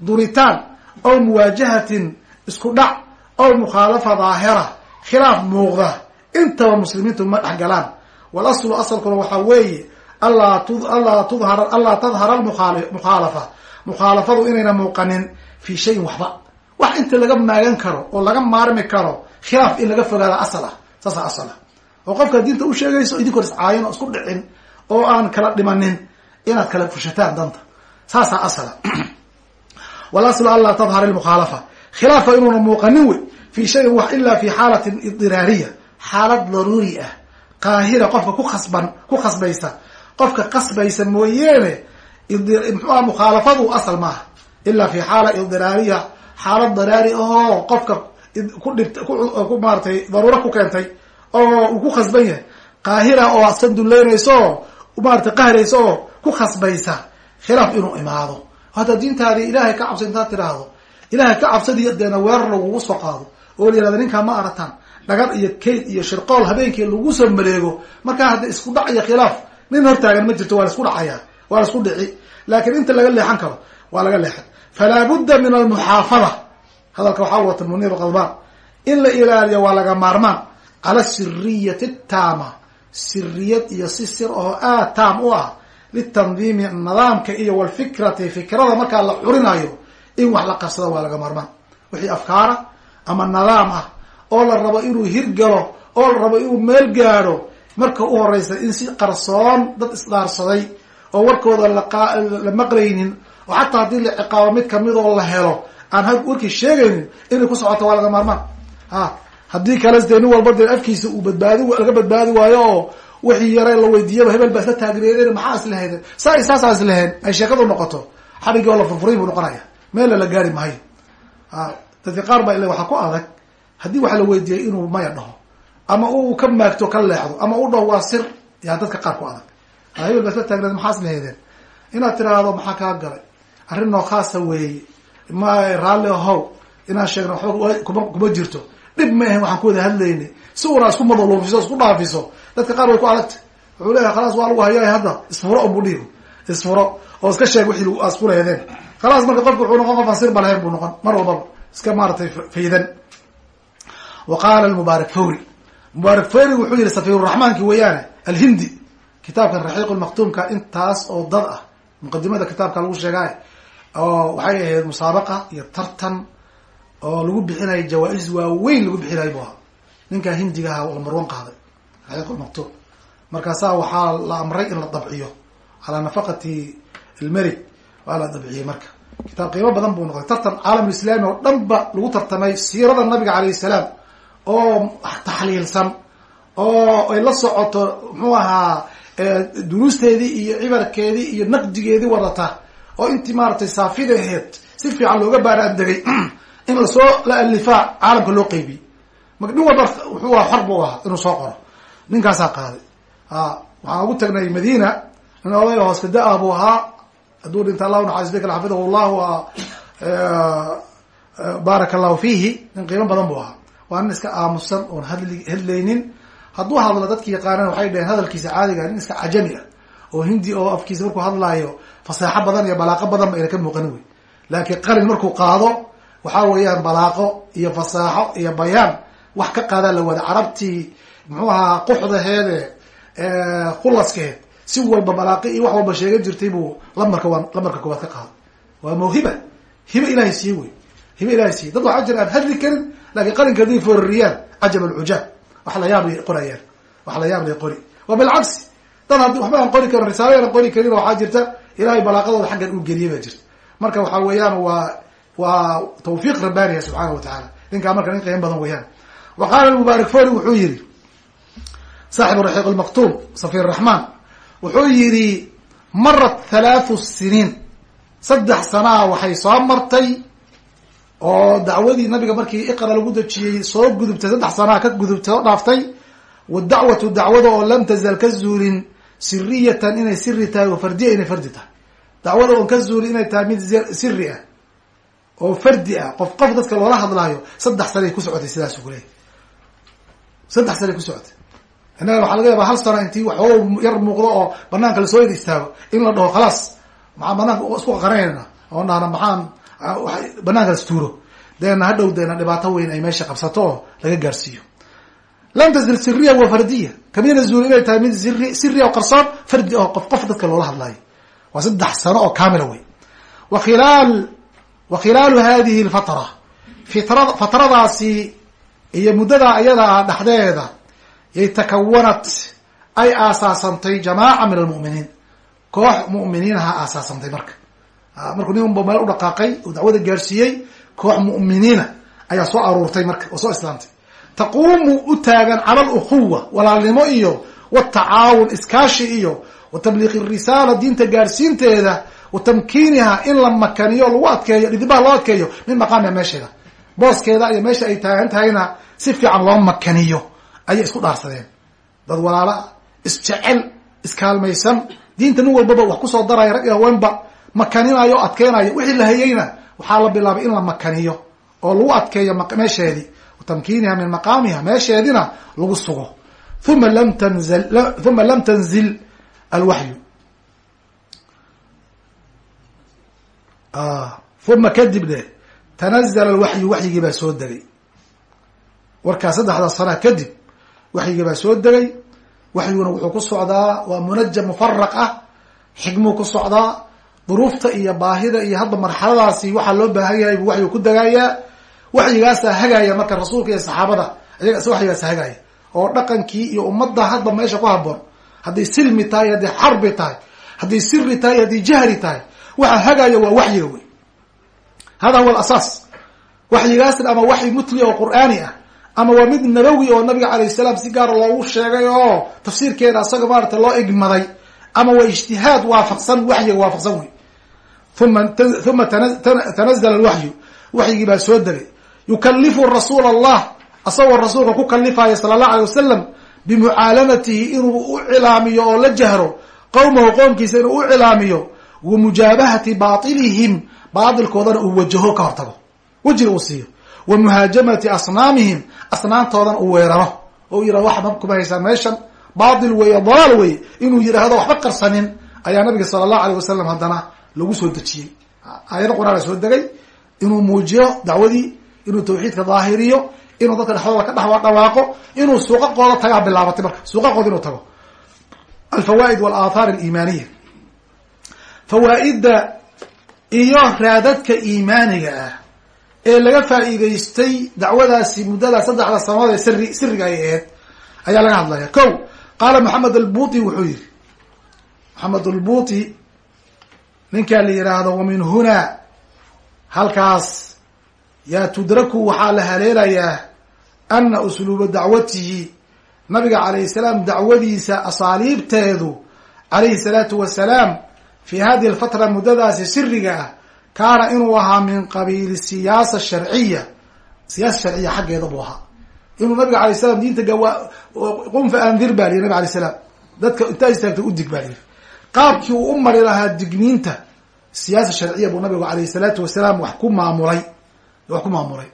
duritaan aw muwaajahatin isku dhac aw mukhaalafa daahira khilaaf muuqda. Intaba muslimiintu ma dhex galaan. Walaslu asalkuna waxaa weeye alaa tudhar allaa tadhara mukhaalafa mukhaalafadu inayna muuqanin fii shayin waxba. Wax inta laga maagan karo oo laga maarmi karo khilaaf in laga fogaada asal ah saasa asal ah oo qofkaad diinta u sheegayso idinkoor iscaayin oo isku dhicin oo aan kala dhimanin inaad kala fushataan danta. Saasaa asala. Walaslu anlaa tadhar lmukhaalafa khilaafa inuuna muuqanin wey fii shayin wax ilaa fi xaalatin idiraariya xaalad daruuri ah. Qaahira qofka ku khasban ku khasbaysa. Qofka qasbaysa mooyeene mxuaha mukhaalafadu asal maaha. Ilaa fi xaala idiraariya xaalad daraari ahoo qofka ku dhibt ku maaratay daruuro ku keentay oo uu ku khasban yahay. Qaahira oo asan duleynayso oo maarata qahraysa oo ku khasbaysa. Khilaaf inuu imaado. Hadda diintaadii ilaahay ka cabsa intaad tidhaahdo ilaahay ka cabsadiyo deena weerar lagugu soo qaado oo la yihahda ninkaa ma arataan. Dhagar iyo kayd iyo shirqool habeenkii lagu soo maleego markaa hadda isku dhac iyo khilaaf. Nin hortaagan ma jirto waa la isku dhacaya waa la isku dhici. Laakiin inta laga leexan karo waa laga leexan. Falaa budda min almuxaafada. Hadalka waxaa wata muniir qadbaan in la ilaaliyo waa laga maarmaan. Cala siriyati taama. Siriyad iyo si sir oo aad taam u ah. Litandiimi nidaamka iyo walfikrati fikrada markaa la curinayo in wax la qabsada waa laga maarmaan. Wixii afkaara ama nidaam ah oo la rabo inuu hirgalo oo la rabo inuu meel gaadho marka u horeysa in si qarsoon dad isdhaarsaday oo warkooda la maqlaynin oo xataa haddii la ciqaabo mid ka mid oo la helo aan ha warkii sheegaynin inay ku socoto waa laga maarmaan. Ha haddii kales dee nin walba dee afkiisa uu badbaadi laga badbaadi waayo oo wixii yare la weydiiyaba hebel baa isla taagreereen maxaa islahayden saa saasaa islaheen ay sheekadu noqoto. Xadhigii oo la furfuray buu noqonaya meella la gaari maayo. Dadka qaar baa ila waxaa ku adag haddii waxa la weydiiyay inuu maya dhaho ama uu ka maagto ka leexdo ama u dhaho waa sir yaa dadka qaar ku adag. Hebel baa isla taagreed maxaa islahaydeen inaad tiraahdo maxaa kaa galay? Arrin noo khaasa weeye. Ma raalli ahow inaan sheegno waxba kuma jirto. Dhib ma ahan waxaan ku wada hadlayna si una isku madluufiso isku dhaafiso dadka qaar way ku adagtay wuxuu leeyahay khalaas waa lagu hayaay hadda. Isfuro unbu dhiibo isfuro oo iska sheeg wixii isku leedeen khalaas marka qofka wuxuu noqon qof aan sirba lahayn buu noqon mar walbaba iska maaratay faydan wa qaala mubaarak fawri mubaarak fawri wuxuu yihi safiiruraxmaanki weeyaane alhindi kitaabkan raxiiq lmaktuumka intaas oo dad ah muqadimada kitaabka lagu sheegaaye oo waxay ahayd musaabaqa iyo tartan oo lagu bixinayo jawaa-is waaweyn lagu bixinayo bu ahaa ninkaa hindigaha la marwan qaaday maktuub markaasaa waxaa la amray in la dabciyo calaa nafaqati ilmerig waa la dabciyey marka. Kitaab qiimo badan buu noqday. Tartan caalam islaami oo dhan ba lagu tartamay siirada nabiga calayh salaam oo taxliilsan oo ay la socoto muxuu ahaa duruusteedii iyo cibarkeedii iyo naqdigeedii wadata oo intii maaragtay saafida aheyd si fiican looga baaraan degay in la soo la alifaa caalamka loo mak nin walba wuxuu aha xor buu ahaa inuu soo qoro. Ninkaasaa qaaday. A waxaan ugu tagnay madiina in odayga hooska da'ah buu ahaa hadduu dhinta allah naxariis kale xafidahu llah wa baaraka allahu fiihi nin qiimo badan buu ahaa. Waa nin iska aamusan oon hadli hadlaynin. Hadduu hadlo dadki yaqaanaan waxay dhaheen hadalkiisa caadiga nin iska cajami ah oo hindi oo afkiisa markuu hadlaayo faseexo badan iyo balaaqo badan ba ayna ka muuqanin wey. Laakiin qalin markuu qaado waxaa weeyaan balaaqo iyo fasaaxo iyo bayaan wax ka qaadaa la wada carabtii muxuu ahaa quxdaheede khulaskeed si walba balaaqi iyo wax walba sheegan jirtay buu lamarka waa lamarka koowaad ka qaado waa mawhiba. Hiba ilahay siiye wey hiba ilahay siiye dad waxaa jira aan hadli karin laakiin qalinka haday foorariyaan cajab alcujaab wax la yaab qorayaan. Wax la yaab lay qori. Wa bilcagsi. Dad haddi waxba aan qori karin risaalo aan qori karin waxaa jirta ilahay balaaqadooda xaggan uu geliyay baa jirta. Marka waxaa weeyaan waa waa tawfiiq rabbaniya subxaana wa tacaala. Ninkaa marka nin qiimo badan weeyaan. Wa qaala mubaarak fori wuxuu yihi saaxibu raxiiq lmaktuum raxmaan wuxuu yihi marat halaathu siniin. Saddex sanaa waxay soo martay oo dacwadii nabiga markii iqra lagu dejiyey soo gudubtay saddex sanaa ka gudubtay oo dhaaftay wadacwatu dacwada oo lam tazal ka zuulin siriyatan inay siri tahay oo fardiya inay fardi tahay. Dacwada oon ka zuulin inay tahay mid siri ah oo fardi ah qof qof dadka loola hadlaayo saddex sanay ku socotay sidaasu kuleeyahy saddex sanay ku socotay innaga waxaa laga yaabaa hal sano intii waxoo yar muuqdo oo banaanka la soo yar istaago in la dhaho khalaas. Maxaa banaanka isku qaranayna oo dhahna maxaan banaanka las tuuro deena hadhow deena dhibaato weyn ay meesha qabsato oo laga gaarsiiyo. Lam tazil siriya wa fardiya. Kamina zuul inay tahay mid siri siriya oo qarsoon fardi oo qof qof dadka loola hadlaayo. Waa saddex sano oo kamila wey wa khilaal wa hadihi lfatra fitra fatradaasi iyo muddadaa ayada ah dhexdeeda yay takawanat ay aasaasantay jamaaca min almu'miniin koox mu'miniinaha aasaasantay marka markuu nin unba meel u dhaqaaqay oo dacwada gaarsiiyey koox mu'miniina ayaa soo aruurtay marka oo soo islaamtay taquumu u taagan cala alukhuwa walaalnimo iyo watacaawun iskaashi iyo wa tabliiqi risaala diinta gaarsiinteeda wa tamkiiniha in la makaniyo lagu adkeeyo dhidibaha loo adkeeyo min maqaamiha meesheeda booskeeda iyo meesha ay taagan tahayna si fiican loo makaniyo ayay isku dhaarsadeen. Dad walaala isjecel iskaalmaysan. Diinta nin walbaba wax ku soo daraya rag iyo haweenba makaninayo o adkeenayo. Wixii la hayeyna waxaa la bilaabay in la makaniyo oo lagu adkeeyo meesheedii tamkiiniha min maqaamiha meesheedina lagu sugo. Uma lam tanzil uma lam tanzil alwaxyu uma kadib de tanazla alwaxyu waxyigii baa soo degay. Warkaa saddexda sana kadib waxyigii baa soo degay. Waxyiguna wuxuu ku socdaa waa munajam mufaraq ah xikmuu ku socdaa. Duruufta iyo baahida iyo hadba marxaladaasi waxaa loo baahan yahay buu waxyigu ku degaayaa waxyigaasaa hagaaya marka rasuulka iyo saxaabada. Ayaga waxyigaasa hagaaya. Oo dhaqankii iyo ummadda hadba meesha ku haboon hadday silmi tahay hadday xarbi tahay hadday siri tahay hadday jahri tahay waxa hagaaya waa waxyiga wey hada huwa alasaas. Waxyigaasna ama waxyi mutli oo qur'aani ah ama waa mid nabawi oo nabiga calayh salaam si gaara loogu sheegay oo tafsiirkeeda asaga maarata loo igmaday. Ama waa ijtihaad waafaqsan waxyiga waafaqsan wey uma uma tanazla alwaxyu waxyigii baa soo degay. Yukalifu rasuul allah asagoo rasuulka ku kalifaya sala allah alay wasalam bimucaalamatihi inuu u cilaamiyo oo la jahro qowmahu qoomkiisa inuu u cilaamiyo wa mujaabahati baatilihim baatilkoodana uu wajaho ka hortago. Wejiga uu siiyo wa muhaajamati asnaamihim asnaamtoodana uu weeraro. Oo yihah waxba kuma haysaan meeshan? Baatil weeye dalaal weeye. Inuu yidhaahdo waxba qarsanin. Ayaa nabiga sala allahu alayh wasalam haddana lagu soo dejiyey. Aayado qur'aan soo degay inuu muujiyo dacwadii inuu tawxiidka daahiriyo inuu dadka dhexdooda ka dhex dhawaaqo inuu suuqaqooda tagaa bilaabatay marka. Suuqaqooda inuu tago. Alfawaa'id walaathaar aliimaaniya fawaa-idda iyo raadadka iimaaniga ah ee laga faa'iidaystay dacwadaasi muddada saddexda sanadood ee siri siriga ay aheyd ayaa laga hadlaya ko qaala maxamed albuti wuxuu yihi maxamed albuti ninkaa la yihaahdo wamin huna halkaas yaa tudraku waxaa la haleelayaa ana usluuba dacwatihi nabiga calayhi salaam dacwadiisa asaaliibteedu calayhi salaatu wasalaam fi hadihi alfatra muddadaasi siriga ah kaana inuu ahaa min qabiili siyaasa sharciya. Siyaasa sharciya xaggeeda buu ahaa. Inuu nabiga alay slam diinta gawa qum fa andir ba lihi nabig alay salaam. Dadka intaa istaagtay udig ba lihi qaabkii uu u mari lahaa digniinta siyaasa sharciya buu nabigu alayhi salaatu wasalaam wax ku maamulay wax ku maamulay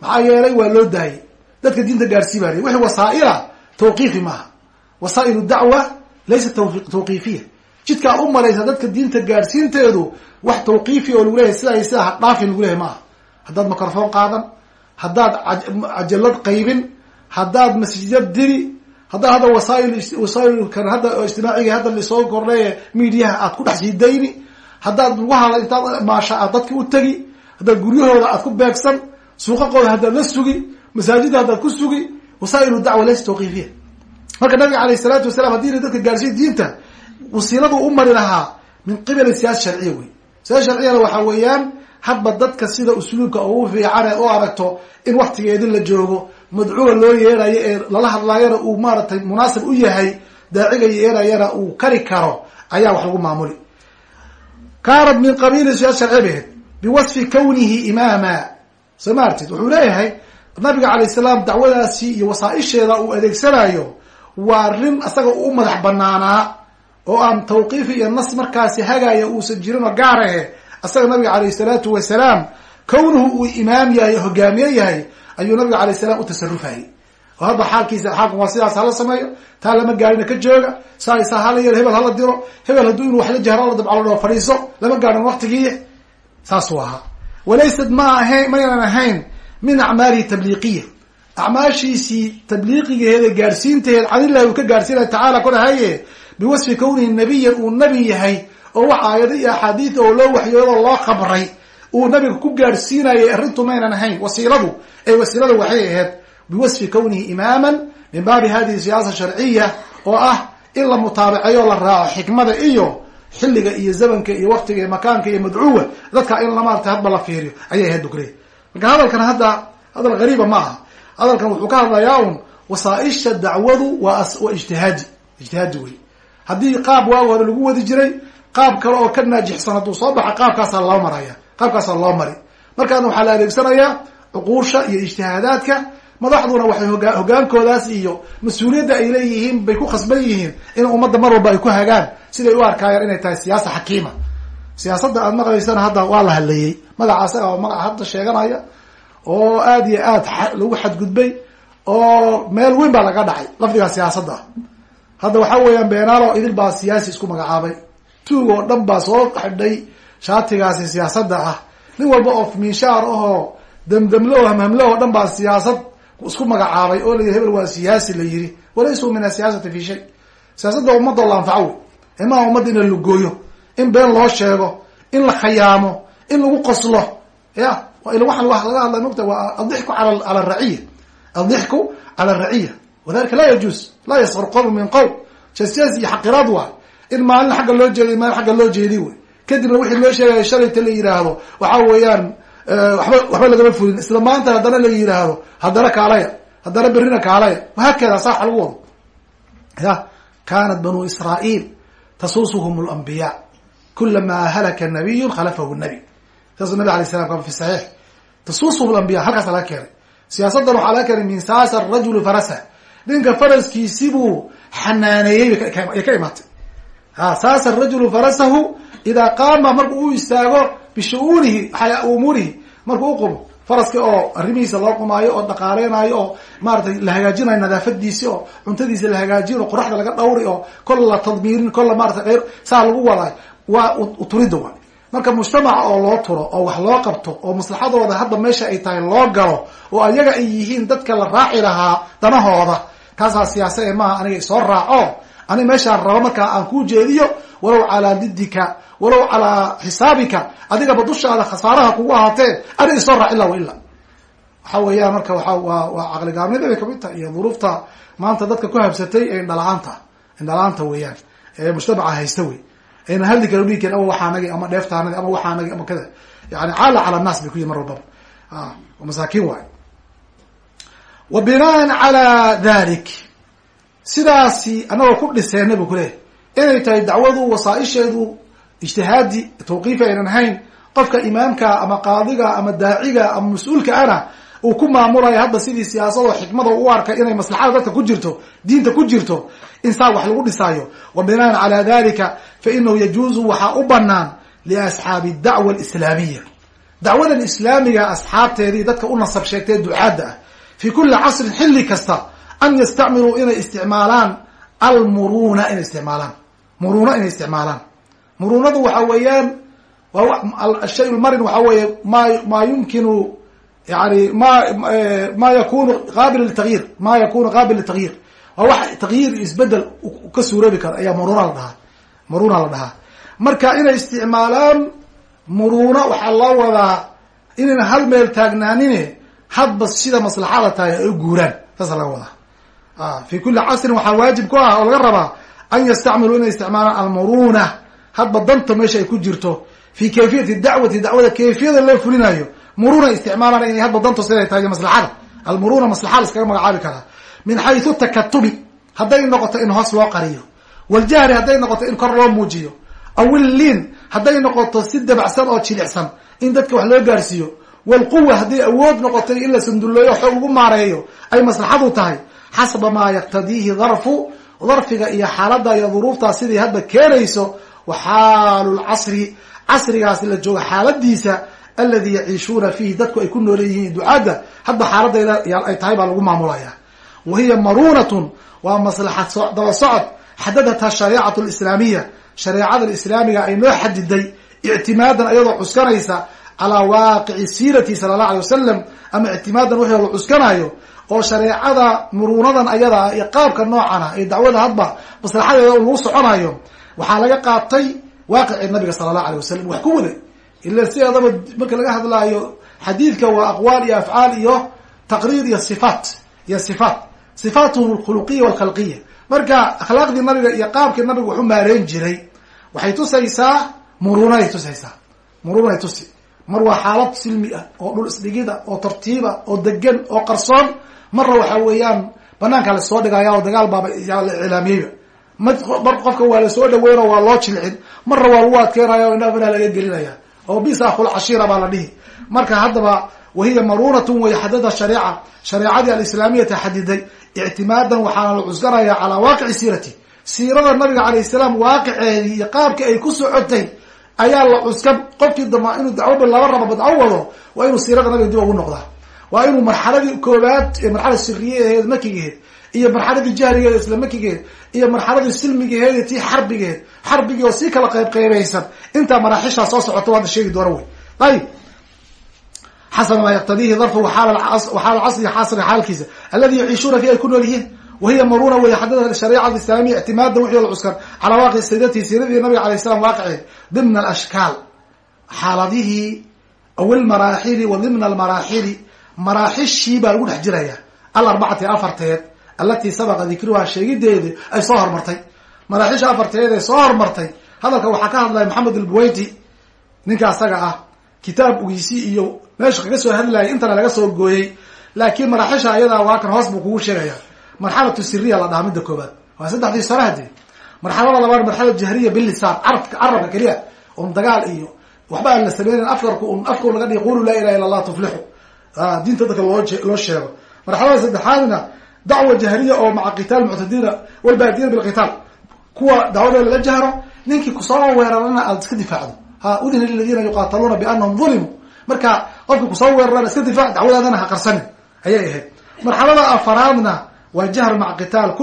maxaa yeelay waa loo daayay. Dadka diinta gaarsii ba lihi wixii wasaa'ila tawqiifi maaha. Wasaa'ilu dacwa laysa tawqiifiya jidka ad u maraysa dadka diinta gaadhsiinteedu wax tawqiifi oo lagu leeyahy sidaa sidaa hadhaafin lagu leeyahy maaha. Haddaad microphone qaadan haddaad cajalad qaybin haddaad masjidad diri haddaad hadda wasaail wasaailkan hadda ijtimaaciga hadda la soo kordheeye mediaha aad ku dhex sii dayni haddaad lagu hadla intaad maasha aad dadki u tegi haddaad guryahooda aad ku beegsan suuqaqooda haddaad la sugi masaajida haddaad ku sugi wasaail dacwa laysa tawqiifiya marka nabiga alayh salaatu wasalam haddii dadka gaarsiin diinta wasiiladu u mari lahaa min qibali siyaasa sharciya wey. Siyaasa sharciyana waxaa weeyaan hadba dadka sida usluubka ugu fiican ee u aragto in waktigeedi la joogo madcuuga loo yeerayo ee lala hadlaayana uu maaratay munaasib u yahay daaciga yeerayana uu kari karo ayaa wax lagu maamuli. Kaanat min qabiili siyaasa sharciya bahed biwasfi kawnihi imaama. Soo ma wuxuu leeyahay nabiga calayh salaam dacwadaasi iyo wasaaisheeda uu adeegsanayo waa rin asaga u madax banaanaa oo aan tawqiifi iyo nas markaasi hagaaya uusan jirin oo gaar ahe asaga nabiga calayh salaatu wasalaam kownuhu uu imaam yahay o hogaamiye yahay ayuu nabiga alayh salaam u tasarufayay oo hadda xaalkiisa xaalkan waa sidaas hala sameeyo taa lama gaarina ka jooga saa saa hala yeel hebel hala diro hebel hadduu inuu wax la jahro la dabcalo dhoo fadhiiso lama gaarin waktigii saasuu ahaa walaysad ma ahayn maynan ahayn min acmaalihi tabliiqiya. Acmaashiisii tabliiqigeeda gaarsiinteed canillahi uu ka gaarsiinaya tacaala korahaye biwasfi kownihi nabiyan uu nabi yahay oo wax aayado iyo axaadiid oo loo waxyoodo loo qabray uu nabiga ku gaarsiinayay arrintu maynan ahayn. Wasiiladu ee wasiiladu waxay ahayd biwasfi kownihi imaaman min baabi hadihi siyaasa sharciya oo ah in la mutaabaceeyo la raaco xikmada iyo xilliga iyo zamanka iyo waktiga iyo makaanka iyo madcuwa dadka in lamaarata hadba la fiiriyo ayay ahayd bukle marka hadalkan hadda hadal gariiba ma aha. Hadalkan wuxuu ka hadlayaa un wasaaisha dacwadu waa ijtihaadi. Ijtihaadi wey haddii qaab waaga hore lagu wadi jiray qaab kale oo ka naajixsan hadduu soo baxa qaabkaasaa loo maraya. Qaabkaasaa loo mari. Markaana waxaa la adeegsanayaa cuquusha iyo ijtihaadaadka. Madaxduna waxay hogaa hogaankoodaas iyo mas'uuliyadda ay leeyihiin bay ku khasban yihiin in ummadda mar walba ay ku hagaan. Siday u arkaayaan inay tahay siyaasa xakiima. Siyaasadda aad maqlaysana hadda waa la hadleeyey magaca asaga magaca hadda sheeganaya oo aada iyo aad lagu xadgudbay oo meel weyn baa laga dhacay lafdigaa siyaasadda hadda waxaa weeyaan beenaalo idil baa siyaasi isku magacaabay. Tuug oo dhan baa soo xidhay shaatigaasi siyaasadda ah. Nin walba oo minshaar ahoo damdamlo o hamhamlo oo dhan baa siyaasad isku magacaabay oo layihi hebel waa siyaasi la yiri walaysuu min asiyaasati fi shay. Siyaasadda ummadoo la anfaco wey. Imaa ummadda in la lugooyo in been loo sheego in la khayaamo in lagu qoslo. Ya waxaan laga hadlay mogta waa aldixku ala cala araciya aldixku cala araciya wadalika laa yajuus laa yasqar qowm min qowm jas iyo xaqiraad waay. In maalin xagga loo jeediy maalin xagga loo jeediy wey kadibna wixii loo sheegaya shalayta la yiraahdo waxa weeyaan waba waxba lagama fulin. Isla maanta haddana la yiraahdo haddana kaalaya haddana berrina kaalaya. Wahaakada saa wax lagu wado. Ya kanat banu israail tasuusuhum lambiya kulama halaka nabiyun khalafahu nabi saasuu nabig alay slam ka fi saxiix. Tasuusuhum lambiya halkaasa laga keenay. Siyaasaddan waxaa laga keenay min saasa rajulu farasa ninka faraskiisibuu xanaaneeyey ay ka imaatay. Ha saasa rajulu farasahu idaa qaama markuu u istaago bishu-uunihi umuurihi markuu uqumo faraska oo arrimihiisa loo qumaayo oo dhaqaaleynayo oo maaratay la hagaajinayo nadaafadiisi oo cuntadiisa la hagaajin oo qoraxda laga dhawri oo kol la tadmiirin kolla maratay keyr saa lagu wadaay waa uturida wa marka mujtamaca oo loo turo oo wax loo qabto oo maslaxadooda hadda meesha ay tahay loo galo oo ayaga ay yihiin dadka la raaci lahaa danahooda kaasaa siyaasa ee maaha aniga isoo raaco ani meeshaan rabo markaa aan kuu jeediyo walow calaa didika walow calaa xisaabika adigaba dushaada khasaaraha kugu ahaatee ani isoo raac illa wa ila waxa weeyaan marka waa waa caqligaabnida bay ka mid tahay iyo duruufta maanta dadka ku habsatay ee indhala-aanta indhala-aanta weeyaan ee mujtamaca haysta wey. Ayna hadli kala dhigi karin ama waxaanagi ama dheeftaanagi ama waxaanagi ama kada yani caala cala naas bay ku yihiin mar walbaba. Masaakiin waay wa binaan calaa dalik sidaasi anagoo ku dhiseena bu kuleeyahy inay tahay dacwadu wasaaisheedu ijtihaadi tawqiifi aynan ahayn qofka imaamka ama qaadiga ama daaciga ama mas'uulka ana uu ku maamulayo hadda sidii siyaasado xikmada u arkay inay maslaxada dadka ku jirto diinta ku jirto in saa wax lagu dhisaayo. Wa binaan calaa dalika fa inahu yajuuzu waxaa u banaan liasxaabi dacwa alislaamiya dacwadan islaamiga asxaabteedii dadka u nasab sheegtee ducaadda ah fi kuli casrin xilli kasta an yastacmiluu inay isticmaalaan almuruna inay isticmaalaan muruna inay isticmaalaan murunadu waxa weeyaan waa shay lmarin waxa weeye ma maa yumkinu yani ma ma yakunu qaabil litagyiir ma yakunu qaabil litagyiir waa wax tagyiir iyo isbeddel ka suuroobi karo ayaa muruna la dhahaa muruna la dhahaa marka inay isticmaalaan muruna waxaa loo wadaa inayna hal meel taagnaanine hadba sida maslaxada tahay ay u guuraan. Saasa laga wadaa. Fi kuli casrin waxaa waajib ku ah oo laga rabaa an yastacmiluu inay isticmaalaan almuruna hadba danta meesha ay ku jirto. Fi kayfiyati dacwati dacwada kayfiyada loo fulinayo muruna isticmaalaan inay hadba danto siday tahay maslaxada. Almuruna maslaxa la iskaga magacaabi karaa. Min xaysu takatubi hadday noqoto in hoos loo qariyo. Waljahri hadday noqoto in kor loo muujiyo. Awilliin hadday noqoto si dabacsan oo jilicsan. In dadka wax loo gaarsiiyo walquwa hadday awood noqotay in la sandulleeyo xoog lagu maareeyo ay maslaxadu tahay xasba maa yaqtadiihi darfu darfiga iyo xaaladda iyo duruuftaa sidai hadba keenayso wa xaalu lcasri casrigaas la jooga xaaladiisa aladi yaciishuuna fiihi dadku ay ku nool yihiin ducaadda hadba xaaladayda ay tahay baa lagu maamulaya wa hiya marunatun waa maslaxad daba socod xadadatha shariicatu lislaamiya shareecada islaamiga ay noo xadiday ictimaadan ayadoo cuskanaysa calaa waaqici siirati sala allah alay wasalam ama ictimaadan wixii la cuskanayo oo shareecada muruunadan ayada iyo qaabka noocana ee dacwada hadba maslaxadeeda lagu soconayo waxaa laga qaatay waaqici nabiga sala allah alay wasalam wax ku waday ila sideedaba marka laga hadlaayo xadiidka waa aqwaal iyo afcaal iyo taqriir iyo sifaat iyo sifaat sifaatuhum alkhuluqiya walkhalqiya marka akhlaaqdii nabiga iyo qaabkii nabiga waxu maareyn jiray waxay tusaysaa muruunaday tusaysaa muruunay tusi mar waa xaalad silmi ah oo dhul isdhigida oo tartiiba oo degan oo qarsoon. Marna waxa weeyaan banaanka la soo dhigaya oo dagaal baaba la iclaamiyeyba. Ma mar qofka waa la soo dhaweyn oo waa loo jilcin marna waa lagu adkeynaya o indhaha banaa laga gelinaya oo bisa cashiira baa la dhihi. Marka haddaba wahiya marunatun way xadada shareeca shareecadii alislaamiyata xadiday ictimaadan waxaana la cuskanaya calaa waaqici siirati. Siirada nabiga calayh salaam waaqiceedii iyo qaabkii ay ku socotay ayaa la cuskan qofkii dambaa inuu dacwo bilaabo raba badco wado waa inuu siirada nabiga dib ugu noqdaa. Waa inuu marxaladii koobaad ee marxalad siriyaheed makigeed iyo marxaladii jahrigeed isla makigeed iyo marxaladii silmigaheed iyo tii xarbigeed xarbigii oo sii kala qayb qaybaysan. Intaa maraaxishaa soo socota waada sheegi doona wey. Ayib. Xasaba maa yaqtadiihi darfu waxaal casri xasri xaalkiisa aladi yaciishuuna fi ay ku nool yihiin wahiya maruna wey xadada shariica islaamiya ictimaadan wixii la cuskan calaa waaqi saydatihi siiradii nabiga alayh salam waaqiceed dimna alashkaal xaaladihii aw almaraaxili wa dimna almaraaxili maraaxishii baa lagu dhex jiraya alarbacati afarteed alatii sabaqa dikruhaa sheegideedi ay soo hormartay maraaxisha afarteed ee soo hormartay hadalka waxaa ka hadlaya maxamed albuwayti ninka asaga ah kitaabkiisii iyo meesha kaga soo hadlayay intana laga soo gooyey laakiin maraaxisha ayadaa waa kan hoos buu kugu sheegaya marxalatu siriya la dhahaa midda koobaad waa saddexdii sano hadee marxalada labaad marxalad jahriya bilisaan carabka carabka keliya un dagaal iyo waxba aan la sameynin afkarku un afku laga dhigi qulu laa ilaha illa allah tuflixu diinta dadka loo loo sheego. Marxalada saddexaadna dacwa jahriya oo maca qitaal muctadiina walbaadiyina bilqitaal kuwa dacwadooda lala jahro ninkii ku soo weerarana aad iska difaacdo. Ha udina liladiina yuqaataluuna bianahum dulimuu marka qofkii ku soo weerarana iska difaac dacwadaadana ha qarsanin ayay ahayd. Marxalada afaraadna waa jahr maca qitaal